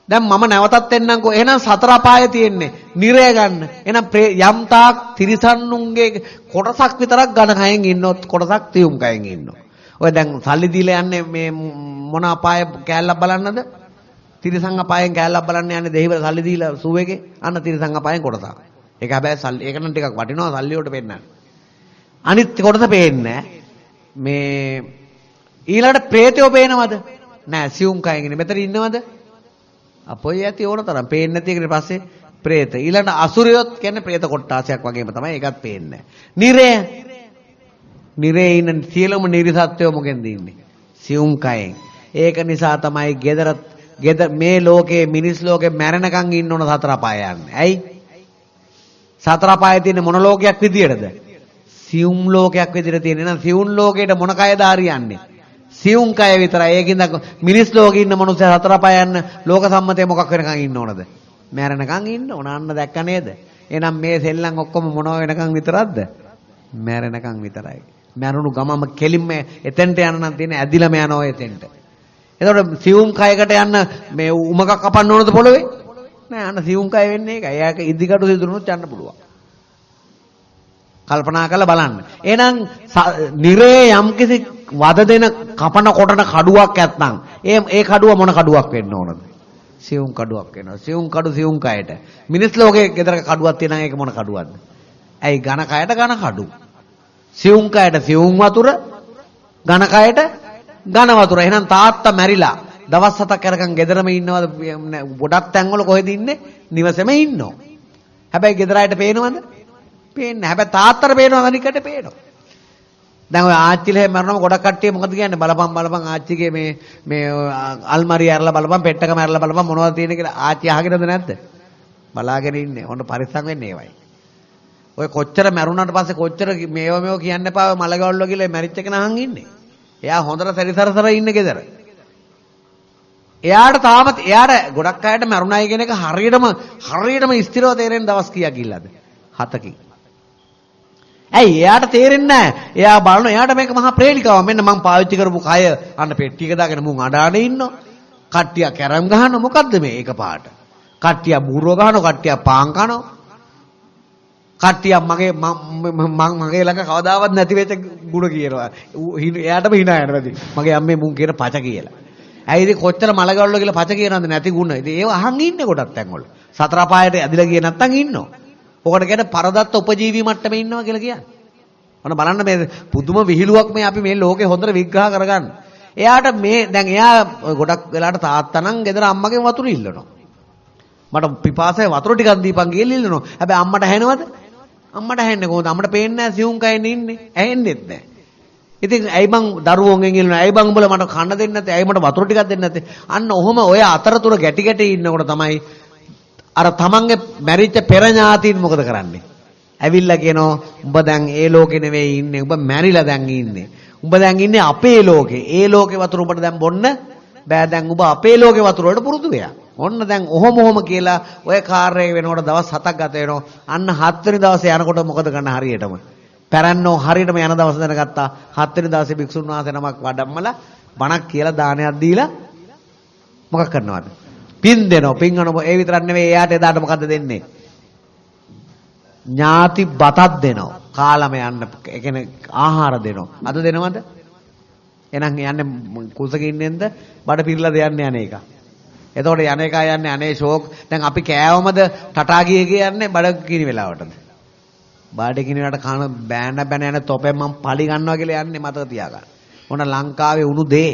දැන් මම නැවතත් එන්නම්කෝ. එහෙනම් සතර අපායේ තියෙන්නේ. නිරය ගන්න. එහෙනම් යම් තාක් තිරිසන්නුන්ගේ කොටසක් විතරක් ඝන කයෙන් ඉන්නොත් කොටසක් තියුම් කයෙන් ඉන්නෝ. ඔය දැන් සල්ලි දීලා යන්නේ මේ මොන අපාය කෑල්ලක් බලන්නද? තිරිසං අපායෙන් කෑල්ලක් බලන්න යන්නේ දෙහිවල සල්ලි දීලා සූ එකේ. අන්න තිරිසං අපායෙන් කොටසක්. ඒක හැබැයි සල්ලි ඒක නම් ටිකක් වටිනවා සල්ලි වලට පෙන්නන්න. අනිත් කොටස පේන්නේ මේ ඊළඟට ප්‍රේතයෝ පේනවද? නෑ සියුම් කයෙන් ඉන්නේ. මෙතන ඉන්නවද? අපොයි ඇති ඕන තරම්. පේන්නේ නැති එකට පස්සේ പ്രേත. ඊළඟ අසුරයොත් කියන්නේ പ്രേත කොට්ටාසයක් වගේම තමයි. ඒකත් පේන්නේ. නිරය. නිරේ ඉන්න සියලුම නිර්සත්වය මොකෙන්ද ඉන්නේ? සියුම් කයෙන්. ඒක නිසා තමයි gedara gedar මේ ලෝකේ මිනිස් ලෝකේ මැරෙනකන් ඉන්න ඕන සතර පාය යන්නේ. ඇයි? සතර පාය තියෙන්නේ මොන ලෝකයක් විදියටද? සියුම් ලෝකයක් විදියට තියෙන. එහෙනම් සියුම් ලෝකේට මොන කයද හරියන්නේ? සියුම් කය විතරයි. ඒකින්ද මිනිස් ලෝකේ ඉන්න මනුස්සය සතර පාය යන්න ලෝක සම්මතය මොකක් වෙනකන් ඉන්න ඕනද? මැරෙනකන් ඉන්න ඕන. අන්න දැක්ක නේද? එහෙනම් මේ සෙල්ලම් ඔක්කොම මොනව වෙනකන් විතරක්ද? මැරෙනකන් විතරයි. මැරුණු ගමම කෙලින්ම එතෙන්ට යන්න නම් තියෙන ඇදිලම යනවා එතෙන්ට. එතකොට සියුම් කයකට යන්න මේ උමක කපන්න ඕනද පොළවේ? නෑ අන්න සියුම් කය වෙන්නේ ඒකයි. එයාක ඉදිකටු සිදුරුනොත් යන්න පුළුවන්. කල්පනා කරලා බලන්න. එහෙනම් නිරේ යම්කිසි වද දෙන කපන කොටන කඩුවක් ඇත්නම් ඒ ඒ කඩුව මොන කඩුවක් වෙන්න ඕනද? සියුම් කඩුවක් වෙනවා. සියුම් කඩු සියුම් කයට. මිනිස් ලෝකයේ ගෙදර කඩුවක් තියෙනවා ඒක මොන කඩුවක්ද? ඇයි ඝන කයට ඝන කඩු. සියුම් කයට සියුම් වතුර ඝන කයට ඝන වතුර. එහෙනම් තාත්තා මැරිලා දවස් හතක් කරකන් ගෙදරම ඉන්නවද ගොඩක් තැන්වල කොහෙද ඉන්නේ? නිවසේම ඉන්නෝ. හැබැයි ගෙදර අයට පේනවද? පේන්නේ. හැබැයි තාත්තට පේනවද අනිකට පේනවා. දැන් ඔය ආච්චිලා මරනම ගොඩක් කට්ටිය මොකද කියන්නේ බලපන් බලපන් ආච්චිගේ මේ මේ අල්මාරිය ඇරලා බලපන් පෙට්ටකම ඇරලා බලපන් මොනවද තියෙන්නේ කියලා ආච්චි අහගෙනද නැද්ද? බලාගෙන ඉන්නේ. ඔන්න පරිස්සම් වෙන්නේ ඒවයි. ඔය කොච්චර මැරුණාට පස්සේ කොච්චර මේව මේව කියන්න එපා මලගවල්ල කියලා මැරිච්ච කෙනා අහන් ඉන්නේ. එයා හොඳට සැරිසරසර ඉන්නේ ගෙදර. එයාට තාමත් එයාට ගොඩක් අයට මරුණයි කියන එක හරියටම හරියටම ස්ථිරව තේරෙන දවස් කීයක් ඉල්ලද? හතකින්. ඇයි එයාට තේරෙන්නේ නැහැ. එයා බලන එයාට මේක මහා ප්‍රේලිකාවක්. මෙන්න මම පාවිච්චි කරපු කය අන්න පෙට්ටියක දාගෙන මුන් අඩාන ඉන්නවා. කට්ටිය කැරම් ගහනවා. මොකද්ද මේ එකපාරට? කට්ටිය බූරුව ගහනවා, කට්ටිය පාන් කනවා. කට්ටිය මගේ මම මගේ ළඟ කවදාවත් නැති වෙච්ච ගුණ කියනවා. එයාටම hina යනවා ඉතින්. මගේ අම්මේ මුන් කියන පච කියලා. ඇයි ඉතින් කොච්චර මලගල්ලෝ කියලා පච කියනවද නැති ගුණ. ඉතින් ඒව අහන් ඉන්නේ කොටත් දැන් වල. සතර පායට ඇදිලා ගියේ නැත්තම් ඉන්නවා. ඔකට කියන්නේ පරදත්ත උපජීවී මට්ටමේ ඉන්නවා කියලා කියන්නේ. ඔන්න බලන්න මේ පුදුම විහිළුවක් මේ අපි මේ ලෝකේ හොඳට විග්‍රහ කරගන්න. එයාට මේ දැන් එයා ගොඩක් වෙලාට තාත්තා නම් ගෙදර අම්මගෙන් වතුර ඉල්ලනවා. මට පිපාසය වතුර ටිකක් දීපන් කියලා ඉල්ලනවා. හැබැයි අම්මට ඇහෙනවද? අම්මට ඇහෙන්නේ කොහොමද? අම්මට පේන්නේ නැහැ සියුම් කයෙන් ඉන්නේ. ඇහෙන්නේත් නැහැ. ඉතින් ඇයි මං දරුවෝන්ගෙන් ඉල්ලනවා? ඇයි බං උඹලා මට කන්න දෙන්නේ නැත්තේ? ඇයි මට වතුර ටිකක් දෙන්නේ නැත්තේ? අන්න ඔහොම ඔය අතරතුර ගැටි ගැටි ඉන්නකොට තමයි අර තමන්ගේ මැරිච්ච පෙර ඥාතීන් මොකද කරන්නේ? ඇවිල්ලා කියනවා උඹ දැන් ඒ ලෝකේ නෙවෙයි ඉන්නේ. උඹ මැරිලා දැන් ඉන්නේ. උඹ දැන් ඉන්නේ අපේ ලෝකේ. ඒ ලෝකේ වතුර උඹට දැන් බොන්න බෑ දැන් උඹ අපේ ලෝකේ වතුර වලට පුරුදු වෙලා. ඔන්න දැන් ඔහොම ඔහොම කියලා ඔය කාර්යය වෙනකොට දවස් 7ක් ගත වෙනවා. අන්න 7 වෙනි දවසේ යනකොට මොකද කරන්න හරියටම? පැරන්නෝ හරියටම යන දවස් දැනගත්තා. 7 වෙනි දවසේ භික්ෂුන් වහන්සේ නමක් වඩම්මලා බණක් කියලා දානයක් දීලා මොකක් කරනවද? පින් දෙනවා. පින් අනම ඒ විතරක් නෙවෙයි එයාට එදාට මොකද්ද දෙන්නේ? ඥාති බතක් දෙනවා. කාලම යන්න ඒ කියන්නේ ආහාර දෙනවා. අද දෙනවද? එහෙනම් යන්නේ කුසකින්නෙන්ද බඩ පිරලා දෙන්නේ යන්නේ එක. එතකොට යන එක යන්නේ අනේ ෂෝක්. දැන් අපි කෑවමද ටටා ගියේ කියන්නේ බඩ කිනි වෙලාවටද? බඩ කිනි වෙලාවට කන බෑන බෑන යන තොපෙන් මම පලි ගන්නවා කියලා යන්නේ මතක තියාගන්න. මොන ලංකාවේ උණු දේ.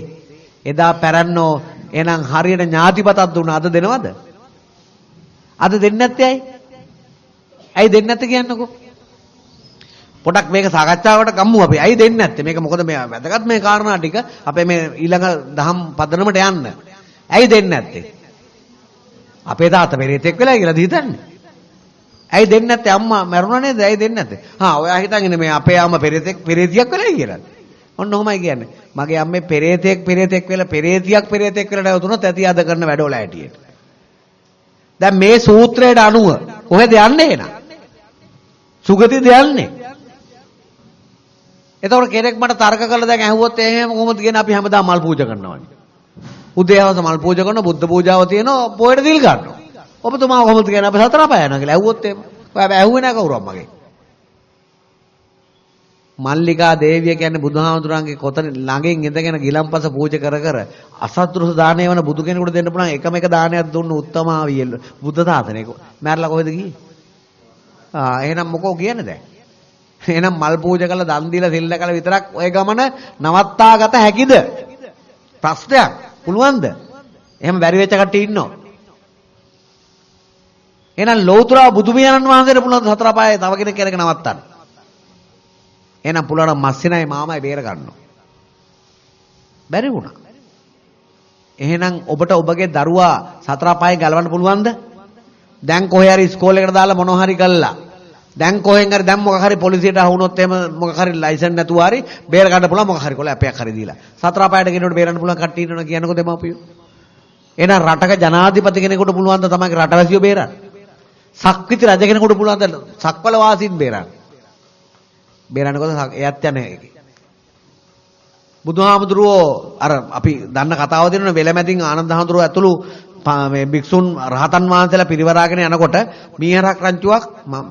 එදා පැරන්නෝ එහෙනම් හරියට ඥාතිපතක් දුන්නා අද දෙනවද? අද දෙන්නේ නැත්තේ ඇයි? ඇයි දෙන්නේ නැත්තේ කියන්නකෝ? පොඩක් මේක සාකච්ඡාවට ගම්මු අපි. ඇයි දෙන්නේ නැත්තේ? මේක මොකද මේ වැදගත් මේ කාරණා ටික අපේ මේ ඊළඟ දහම් පදනමට යන්න. ඇයි දෙන්නේ නැත්තේ? අපේ තාත්තා පෙරේතෙක් වෙලා කියලා හිතන්නේ. ඇයි දෙන්නේ නැත්තේ අම්මා මැරුණා නේද? ඇයි දෙන්නේ නැත්තේ? හා ඔයා හිතන්නේ මේ අපේ අම්මා පෙරේතෙක් පෙරේතියක් වෙලා කියලා. ඔන්න ඔහොමයි කියන්නේ. මගේ අම්මේ පෙරේතෙක් පෙරේතෙක් වෙලා පෙරේතියක් පෙරේතෙක් වෙලා නැවතුනොත් ඇති අද කරන වැඩවල ඇටියට. දැන් මේ සූත්‍රයට අනුව කොහෙද යන්නේ එහෙනම්? සුගතිද යන්නේ? එතකොට කෙනෙක් මට තර්ක කළා දැන් ඇහුවොත් එහෙම කොහොමද කියන්නේ අපි හැමදාම මල් පූජා කරනවානේ. උදේ හවස මල් පූජා කරනවා බුද්ධ පූජාව තියෙනවා පොයට දිල් ගන්නවා. ඔබතුමා කොහොමද කියන්නේ අපි සතර පය යනවා කියලා ඇහුවොත් එහෙම. ඔය ඇහුවේ නැහැ කවුරුත් මගේ. මල්ලිකා දේවිය කියන්නේ බුදුහාමුදුරන්ගේ කොතන ළඟින් ඉඳගෙන ගිලම්පස පූජා කර කර අසත්‍රුස දාණය වන බුදු කෙනෙකුට දෙන්න පුළුවන් එකම එක දානයක් දුන්න උත්තමාවිය බුද්ධ දාතනේ. මෑරලා කොහෙද ගියේ? ආ එහෙනම් මොකෝ කියන්නේ දැන්? එහෙනම් මල් පූජා කරලා දන් දීලා සිල් දැකලා විතරක් ඔය ගමන නවත්තා ගත හැකිද? ප්‍රශ්නයක්. පුළුවන්ද? එහෙම බැරි වෙච්ච කට්ටිය ඉන්නවා. එහෙනම් ලෞතර බුදු මියනන් වහන්සේට පුළුවන් සතර පායේ තව කෙනෙක් කරගෙන නවත්තන්න. එහෙනම් පුළුවන් නම් මස්සිනයි මාමයි බේර ගන්නවා. බැරි වුණා. එහෙනම් ඔබට ඔබගේ දරුවා සතර පායේ ගලවන්න පුළුවන්ද? දැන් කොහේ හරි ඉස්කෝලේකට දාලා මොනවා හරි කළා. දැන් කොහෙන් හරි දැන් මොකක් හරි පොලිසියට අහුනොත් එහෙම මොකක් හරි ලයිසන් නැතුව හරි බේර ගන්න පුළුවන් මොකක් හරි කොල ඇපයක් හරි දීලා. සතර පායට කෙනෙකුට බේරන්න පුළුවන් කට්ටිය ඉන්නවනේ කියනකො දෙමාපියෝ. එහෙනම් රටක ජනාධිපති කෙනෙකුට පුළුවන් ද තමයිගේ රටවැසියෝ බේරන්න? සක්විති රජ කෙනෙකුට පුළුවන් ද සක්වල වාසීන් බේරන්න? බේරන්නකොට එයත් යන්නේ බුදුහාමුදුරුවෝ අර අපි දන්න කතාව දෙනවනේ වෙලමැදින් ආනන්ද හාමුදුරුවෝ ඇතුළු මේ භික්ෂුන් රහතන් වහන්සේලා පිරිවරාගෙන යනකොට මීහරක් රංචුවක්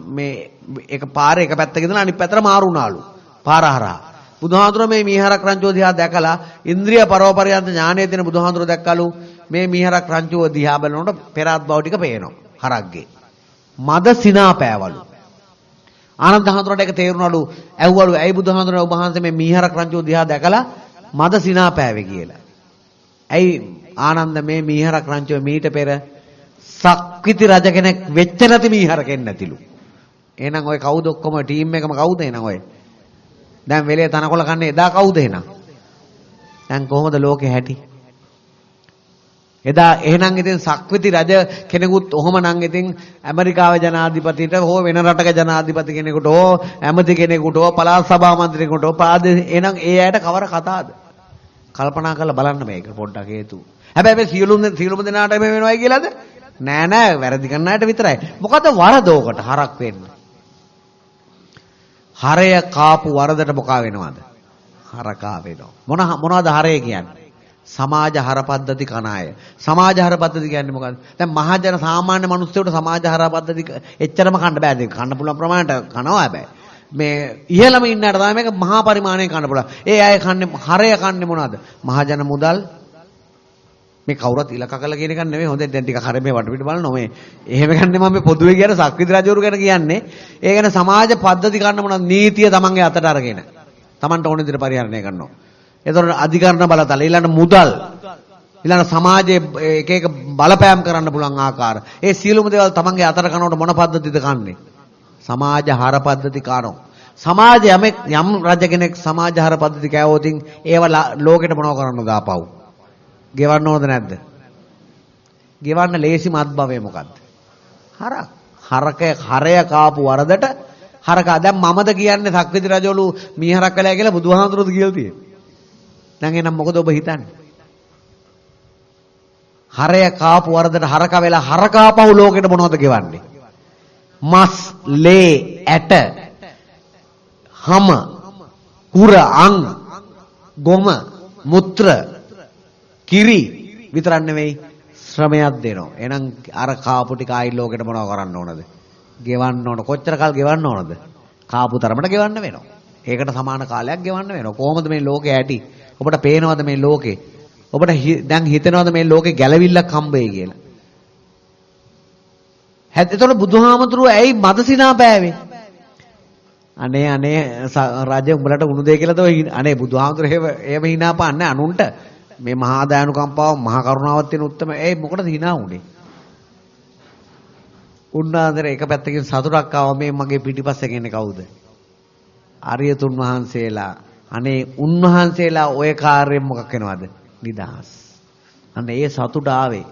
මේ එක පාරේ එක පැත්තක ඉඳලා අනිත් පැත්තට මාරු වුණාලු. පාර හරහා. බුදුහාමුදුරුවෝ මේ මීහරක් රංචුව දිහා දැකලා ඉන්ද්‍රිය පරෝපරියන්ත ඥානය දෙන බුදුහාමුදුරුවෝ දැක්කලු මේ මීහරක් රංචුව දිහා බලනකොට පෙරාත් බව ටික පේනවා. හරක්ගේ. මද සිනා පෑවලු. ආනන්ද හාමුදුරුවන්ට ඒක තේරුණලු ඇහුවලු ඇයි බුදුහාමුදුරුවෝ ඔබ වහන්සේ මේ මීහරක් රංචුව දිහා දැකලා මද සිනා පෑවේ කියලා. ඇයි ආනන්ද මේ මීහරක් රංචුව මීට පෙර සක්විති රජ කෙනෙක් වෙච්ච නැති මීහරකෙන් නැතිලු. එහෙනම් ඔය කවුද ඔක්කොම ටීම් එකම කවුද එහෙනම් ඔය? දැන් වෙලේ තනකොළ කන්නේ එදා කවුද එහෙනම්? දැන් කොහොමද ලෝකේ හැටි? එදා එහෙනම් ඉතින් සක්විති රජ කෙනෙකුත් ඔහොම නම් ඉතින් ඇමරිකාවේ ජනාධිපතිට හෝ වෙන රටක ජනාධිපති කෙනෙකුට හෝ ඇමති කෙනෙකුට හෝ පළාත් සභා මන්ත්‍රීෙකුට හෝ ප්‍රාදේශ එහෙනම් ඒ ඇයට කවර කතාවද? කල්පනා කරලා බලන්න මේක පොඩ්ඩක් හේතු. හැබැයි මේ සියලුම සියලුම දෙනාට මේ වෙනවයි කියලාද? නෑ නෑ වැරදි කරන අයට විතරයි. මොකද වරදෝකට හරක් වෙන්න. හරය කාපු වරදට මොකා වෙනවද? හරකා වෙනවා. මොන මොනවද හරය කියන්නේ? සමාජ හර පද්ධති කන අය. සමාජ හර පද්ධති කියන්නේ මොකද්ද? දැන් මහජන සාමාන්‍ය මිනිස්සුන්ට සමාජ හර පද්ධති එච්චරම කන්න බෑ. දෙක කන්න පුළුවන් ප්‍රමාණයට කනවා හැබැයි. මේ ඉහළම ඉන්නට තමයි මේක මහා පරිමාණයෙන් කන්න පුළුවන්. ඒ අය කන්නේ හරය කන්නේ මොනවද? මහජන මුදල් මේ කවුරුත් ඉලක්ක කළ කියන එක නෙමෙයි හොඳට දැන් ටික හරිය මේ වටපිට බලන්න මේ එහෙම ගන්නේ මම මේ පොදුවේ කියන සක්විති රජවරු ගැන කියන්නේ ඒ ගැන සමාජ පද්ධති ගන්න මොනවද නීතිය තමන්ගේ අතට අරගෙන තමන්ට ඕන විදිහට පරිහරණය කරනවා එතකොට අධිකරණ බලතල ඊළඟ මුදල් ඊළඟ සමාජයේ එක එක බලපෑම් කරන්න පුළුවන් ආකාර. ඒ සියලුම දේවල් තමන්ගේ අතර කනකොට මොන පද්ධතිද කන්නේ? සමාජ හාර පද්ධති කනවා. සමාජ යමෙක් යම් රජ කෙනෙක් සමාජ හාර පද්ධති කෑවොතින් ඒව ලෝකෙට මොනව කරන්නද ආපහු? ගෙවන්න ඕනද නැද්ද? ගෙවන්න ලේසිම අත්භවය මොකද්ද? හරක්. හරකේ හරය කාපු වරදට හරකා දැන් මමද කියන්නේ සක්විති රජවලු මීහරක් කළා කියලා බුදුහාමුදුරුවෝද කියලා තියෙන්නේ. දැන් එහෙනම් මොකද ඔබ හිතන්නේ? හරය කාපු වරදට හරක වෙලා හරකාපහු ලෝකෙට මොනවද ගෙවන්නේ? මස්, ලේ, ඇට, හම, කුර, අං, ගොම, මුත්‍ර, කිරි විතරක් නෙවෙයි ශ්‍රමයක් දෙනවා. එහෙනම් අර කාපු ටික ආයි ලෝකෙට මොනව කරන්න ඕනද? ගෙවන්න ඕන. කොච්චර කල් ගෙවන්න ඕනද? කාපු තරමට ගෙවන්න වෙනවා. ඒකට සමාන කාලයක් ගෙවන්න වෙනවා. කොහොමද මේ ලෝකේ ඇති? ඔබට පේනවද මේ ලෝකේ? ඔබට දැන් හිතෙනවද මේ ලෝකේ ගැලවිල්ලක් හම්බෙයි කියලා? හැත් එතකොට බුදුහාමතුරුව ඇයි මදසිනා පෑවේ? අනේ අනේ රජ උඹලට උණු දෙය කියලාද ඔය අනේ බුදුහාමුදුර එහෙම එහෙම hina පාන්නේ අනුන්ට මේ මහා දයානුකම්පාව මහා කරුණාවක් තියෙන උත්තම ඒ මොකටද hina උනේ උන්වහන්සේ එක පැත්තකින් සතුටක් ආවා මේ මගේ පිටිපස්සේ කෙනෙක් කවුද ආර්යතුන් වහන්සේලා අනේ උන්වහන්සේලා ඔය කාර්යයෙන් මොකක් වෙනවද නිදහස් අන්න ඒ සතුට ආවේ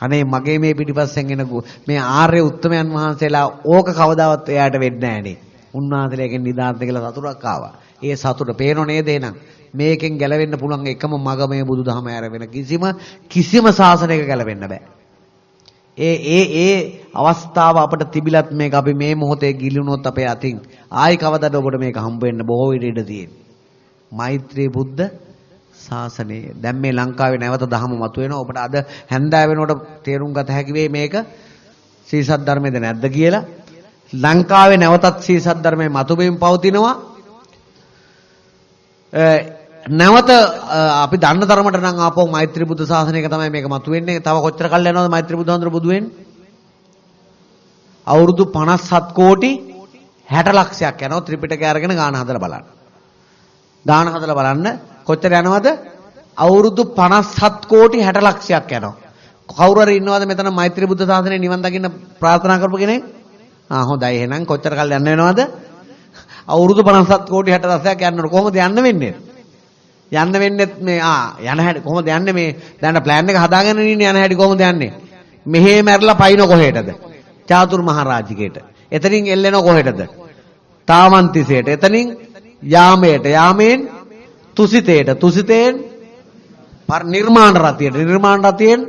අනේ මගේ මේ පිටිපස්සෙන් එන මේ ආර්ය උත්තමයන් වහන්සේලා ඕක කවදාවත් එයාට වෙන්නේ නැහනේ උන්වහන්සේලාගෙන් නිදාන්න කියලා සතුටක් ආවා. ඒ සතුට පේනෝ නේද එහෙනම්? මේකෙන් ගැලවෙන්න පුළුවන් එකම මග මේ බුදුදහම ඇර වෙන කිසිම කිසිම ශාසනයක ගැලවෙන්න බෑ. ඒ ඒ ඒ අවස්ථාව අපිට තිබිලත් මේක අපි මේ මොහොතේ ගිලුණොත් අපේ අතින් ආයි කවදාද ඔබට මේක හම්බ වෙන්න බොහෝ විට ඉඩ තියෙන්නේ. මෛත්‍රී බුද්ධ ශාසනය. දැන් මේ ලංකාවේ නැවත දහම මතුවෙනවා. ඔබට අද හැන්දෑව වෙනකොට තේරුම් ගත හැකි වෙයි මේක සීසත් ධර්මයේද නැද්ද කියලා. ලංකාවේ නැවතත් සීසත් ධර්මයේ මතුවීම පවතිනවා. නැවත අපි දන්න තරමට නම් ආපහු මෛත්‍රී බුද්ධ ශාසනයක තමයි මේක මතුවෙන්නේ. තව කොච්චර කල් යනවද මෛත්‍රී බුදුහාඳුර බුදු වෙන්නේ? අවුරුදු 57 කෝටි 60 ලක්ෂයක් යනවා ත්‍රිපිටකය අරගෙන ගාන හදලා බලන්න. ගාන හදලා බලන්න කොච්චර යනවද? අවුරුදු 57 කෝටි 60 ලක්ෂයක් යනවා. කවුරු හරි ඉන්නවද මෙතන මෛත්‍රී බුද්ධ ශාසනය නිවන් දකින්න ප්‍රාර්ථනා කරපු කෙනෙක්? ආ හොඳයි එහෙනම් කොච්චර කල් යන්න වෙනවද? අවුරුදු 57 කෝටි 60 දශකයක් යන්න කොහොමද යන්න වෙන්නේ? යන්න වෙන්නේ මේ ආ යන හැටි කොහොමද යන්නේ මේ දැන් ප්ලෑන් එක හදාගෙන ඉන්නේ යන හැටි කොහොමද යන්නේ? මෙහෙ මැරලා පයින් කොහෙටද? චාතුරු මහරජිකේට. එතනින් එල්ලෙන කොහෙටද? තාමන්තිසයට. එතනින් යාමයට. යාමෙන් තුසිතේට. තුසිතෙන් නිර්මාණ රතියට. නිර්මාණ රතියෙන්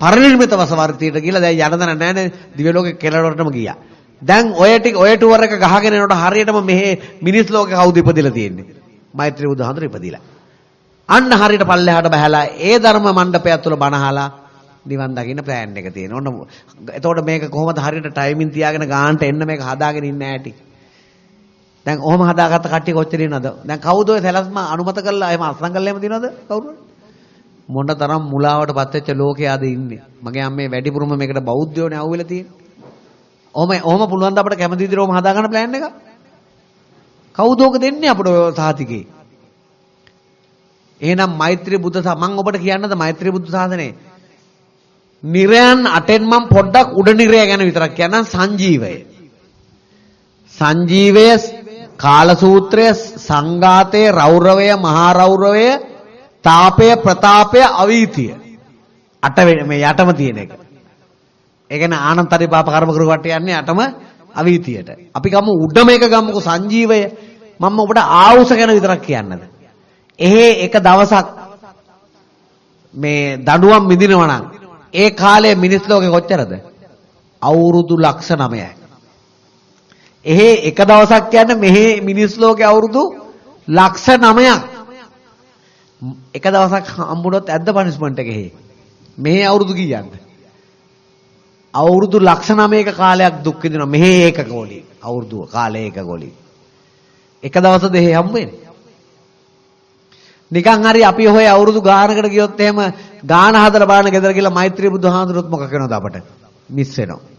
පරිනිර්මිත වසවර්තියට කියලා දැන් යන දන නැහැ දිව්‍ය ලෝකේ කෙලවරටම ගියා. දැන් ඔය ටික ඔය ටුවර් එක ගහගෙන යනකොට හරියටම මෙහි මිනිස් ලෝකේ කවුද ඉපදිලා තියෙන්නේ? මෛත්‍රී බුදුහාඳුර ඉපදිලා. අන්න හරියට පල්ලෙහාට බහැලා ඒ ධර්ම මණ්ඩපය තුළ බණහලා නිවන් දකින්න ප්ලෑන් එක තියෙන. ඔන්න එතකොට මේක කොහොමද හරියට ටයිමින් තියාගෙන ගානට එන්න මේක හදාගෙන ඉන්න ඇටි. දැන් ඔහොම හදාගත්ත කට්ටිය කොච්චර ඉන්නවද? දැන් කවුද ඔය සැලස්ම අනුමත කළා එහෙම අත්සන් කළා එහෙම තියනවද? කවුරුද? මොන තරම් මුලාවටපත් වෙච්ච ලෝකයාද ඉන්නේ. මගේ අම්මේ වැඩිපුරම මේකට බෞද්ධයෝනේ අහුවෙලා තියෙන්නේ. ඔහම ඔහම පුළුවන් ද අපිට කැමති විදිහට ඔහම හදාගන්න ප්ලෑන් එක? කවුද ඕක දෙන්නේ අපිට ඔය සාතිකේ? එහෙනම් මෛත්‍රී බුද්ධ මම ඔබට කියන්නද මෛත්‍රී බුද්ධ සාසනේ? නිරයන් අටෙන් මම පොඩ්ඩක් උඩ නිරය ගැන විතරක් කියන්නම් සංජීවය. සංජීවය කාලසූත්‍රය සංඝාතය රෞරවය මහා රෞරවය තාපය ප්‍රතාපය අවීතිය අට මේ යටම තියෙන එක. ඒ කියන්නේ ආනන්තරි පාප කර්ම කරු වට යන්නේ අටම අවීතියට. අපි ගමු උඩම එක ගමුකෝ සංජීවය. මම ඔබට ආවුස ගැන විතරක් කියන්නද. එහෙ එක දවසක් මේ දඬුවම් මිදිනවා නම් ඒ කාලේ මිනිස් ලෝකේ කොච්චරද? අවුරුදු ලක්ෂ 9යි. එහෙ එක දවසක් කියන්නේ මෙහි මිනිස් ලෝකේ අවුරුදු ලක්ෂ 9ක්. එක දවසක් හම්බුනොත් ඇද්ද පනිෂ්මන්ට් එක එහෙ. මෙහි අවුරුදු කීයක්ද? අවුරුදු ලක්ෂ 9ක කාලයක් දුක් විඳිනවා මෙහි ඒක ගෝලී. අවුරුදු කාලේ ඒක ගෝලී. එක දවසද එහෙ හම්බ වෙන්නේ? නිකන් හරි අපි හොය අවුරුදු ගානකට ගියොත් එහෙම ගාන හදලා බලන ගෙදර ගිහලා මෛත්‍රී බුදුහාඳුරුත් මොකක් වෙනවද අපට? මිස් වෙනවා.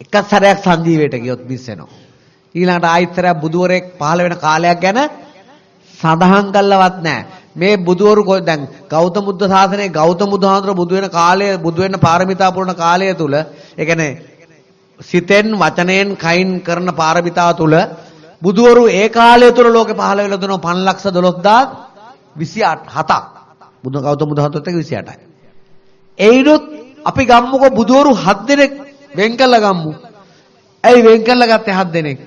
එක සැරයක් සංජීවයට ගියොත් මිස් වෙනවා. ඊළඟට ආයිත්තරයක් බුදුවරයෙක් පහළ වෙන කාලයක් ගැන සඳහන් කළවත් නැහැ. මේ බුදුවරු දැන් ගෞතම බුද්ධ ශාසනයේ ගෞතම බුදුහාඳුර බුදු වෙන කාලය බුදු වෙන පාරමිතා පුරන කාලය තුල ඒ කියන්නේ සිතෙන් වචනයෙන් කයින් කරන පාරමිතා තුල බුදුවරු ඒ කාලය තුල ලෝකේ පහළ වෙලා දෙනවා 512000 27ක්. බුදු ගෞතම බුදුහතොත් එක 28යි. එයිනොත් අපි ගම්මුකෝ බුදවරු 7 දෙනෙක් වෙන් කළා ගම්මු. ඇයි වෙන් කළා ගත්තේ 7 දෙනෙක්?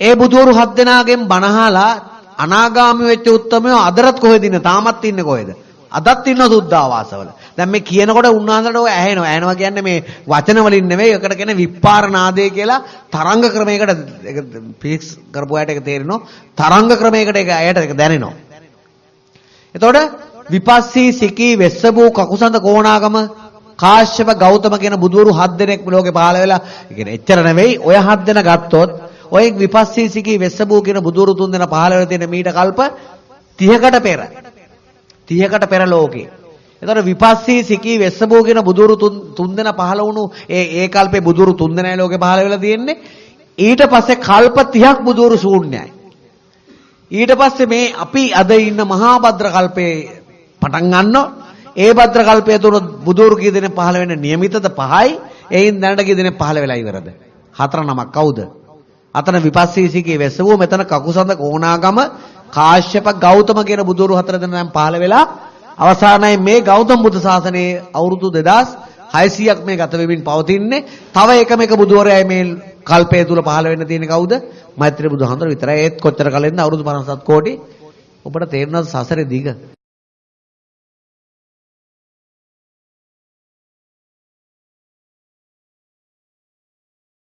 ඒ බුදවරු 7 දෙනාගෙන් බණහලා අනාගාමී වෙච්ච උත්තමයෝ අදරත් කොහෙද ඉන්නේ? තාමත් ඉන්නේ කොහෙද? අදත් ඉන්න සුද්ධාවාසවල. දැන් මේ කියනකොට උන්වහන්සේට ඔය ඇහෙනවා. ඇහෙනවා කියන්නේ මේ වචන වලින් නෙවෙයි. ඒකට කියන්නේ විප්පාරනාදය කියලා තරංග ක්‍රමයකට ඒක ෆිසික්ස් කරපු අයට ඒක තේරෙනවා. තරංග ක්‍රමයකට ඒක ඇයට ඒක දැනෙනවා. එතකොට විපස්සී සිකී වෙස්සබූ කකුසඳ කොණාගම කාශ්‍යප ගෞතම කියන බුදුවරු හත් දෙනෙක් ලෝකේ පහළ වෙලා ඒ කියන්නේ එච්චර නෙවෙයි ඔය හත් දෙනා ගත්තොත් ඔය විපස්සී සිකී වෙස්සබූ කියන බුදුවරු තුන් දෙනා පහළ වෙලා තියෙන මීට කල්ප 30කට පෙර 30කට පෙර ලෝකේ. එතකොට විපස්සී සිකී වෙස්සබෝ කියන බුදුරු තුන් දෙනා පහළ වුණු ඒ ඒ කල්පේ බුදුරු තුන් දෙනායි ලෝකේ පහළ වෙලා තියෙන්නේ. ඊට පස්සේ කල්ප 30ක් බුදුරු ශූන්‍යයි. ඊට පස්සේ මේ අපි අද ඉන්න මහා භද්‍ර කල්පේ පටන් ගන්නවා. ඒ භද්‍ර කල්පය තුන බුදුරු කී දෙනෙක් පහළ වෙන්න નિયમિતද පහයි. එයින් දැනට කී දෙනෙක් පහළ වෙලා ඉවරද? හතර නමක් කවුද? අතන විපස්සීසිකේ වැසවෝ මෙතන කකුසඳ කොණාගම කාශ්‍යප ගෞතම කියන බුදුරු හතර දෙනාම පහළ වෙලා අවසානයේ මේ ගෞතම බුදු සාසනයේ අවුරුදු 2600ක් මේ ගත වෙමින් පවතින්නේ. තව එකම එක බුදුවරයයි මේ කල්පය තුල පහළ වෙන්න තියෙන කවුද? මෛත්‍රී බුදුහාමර විතරයි. ඒත් කොච්චර කලින්ද අවුරුදු 57 කෝටි. ඔබට තේරෙනවද සසරේ දිග?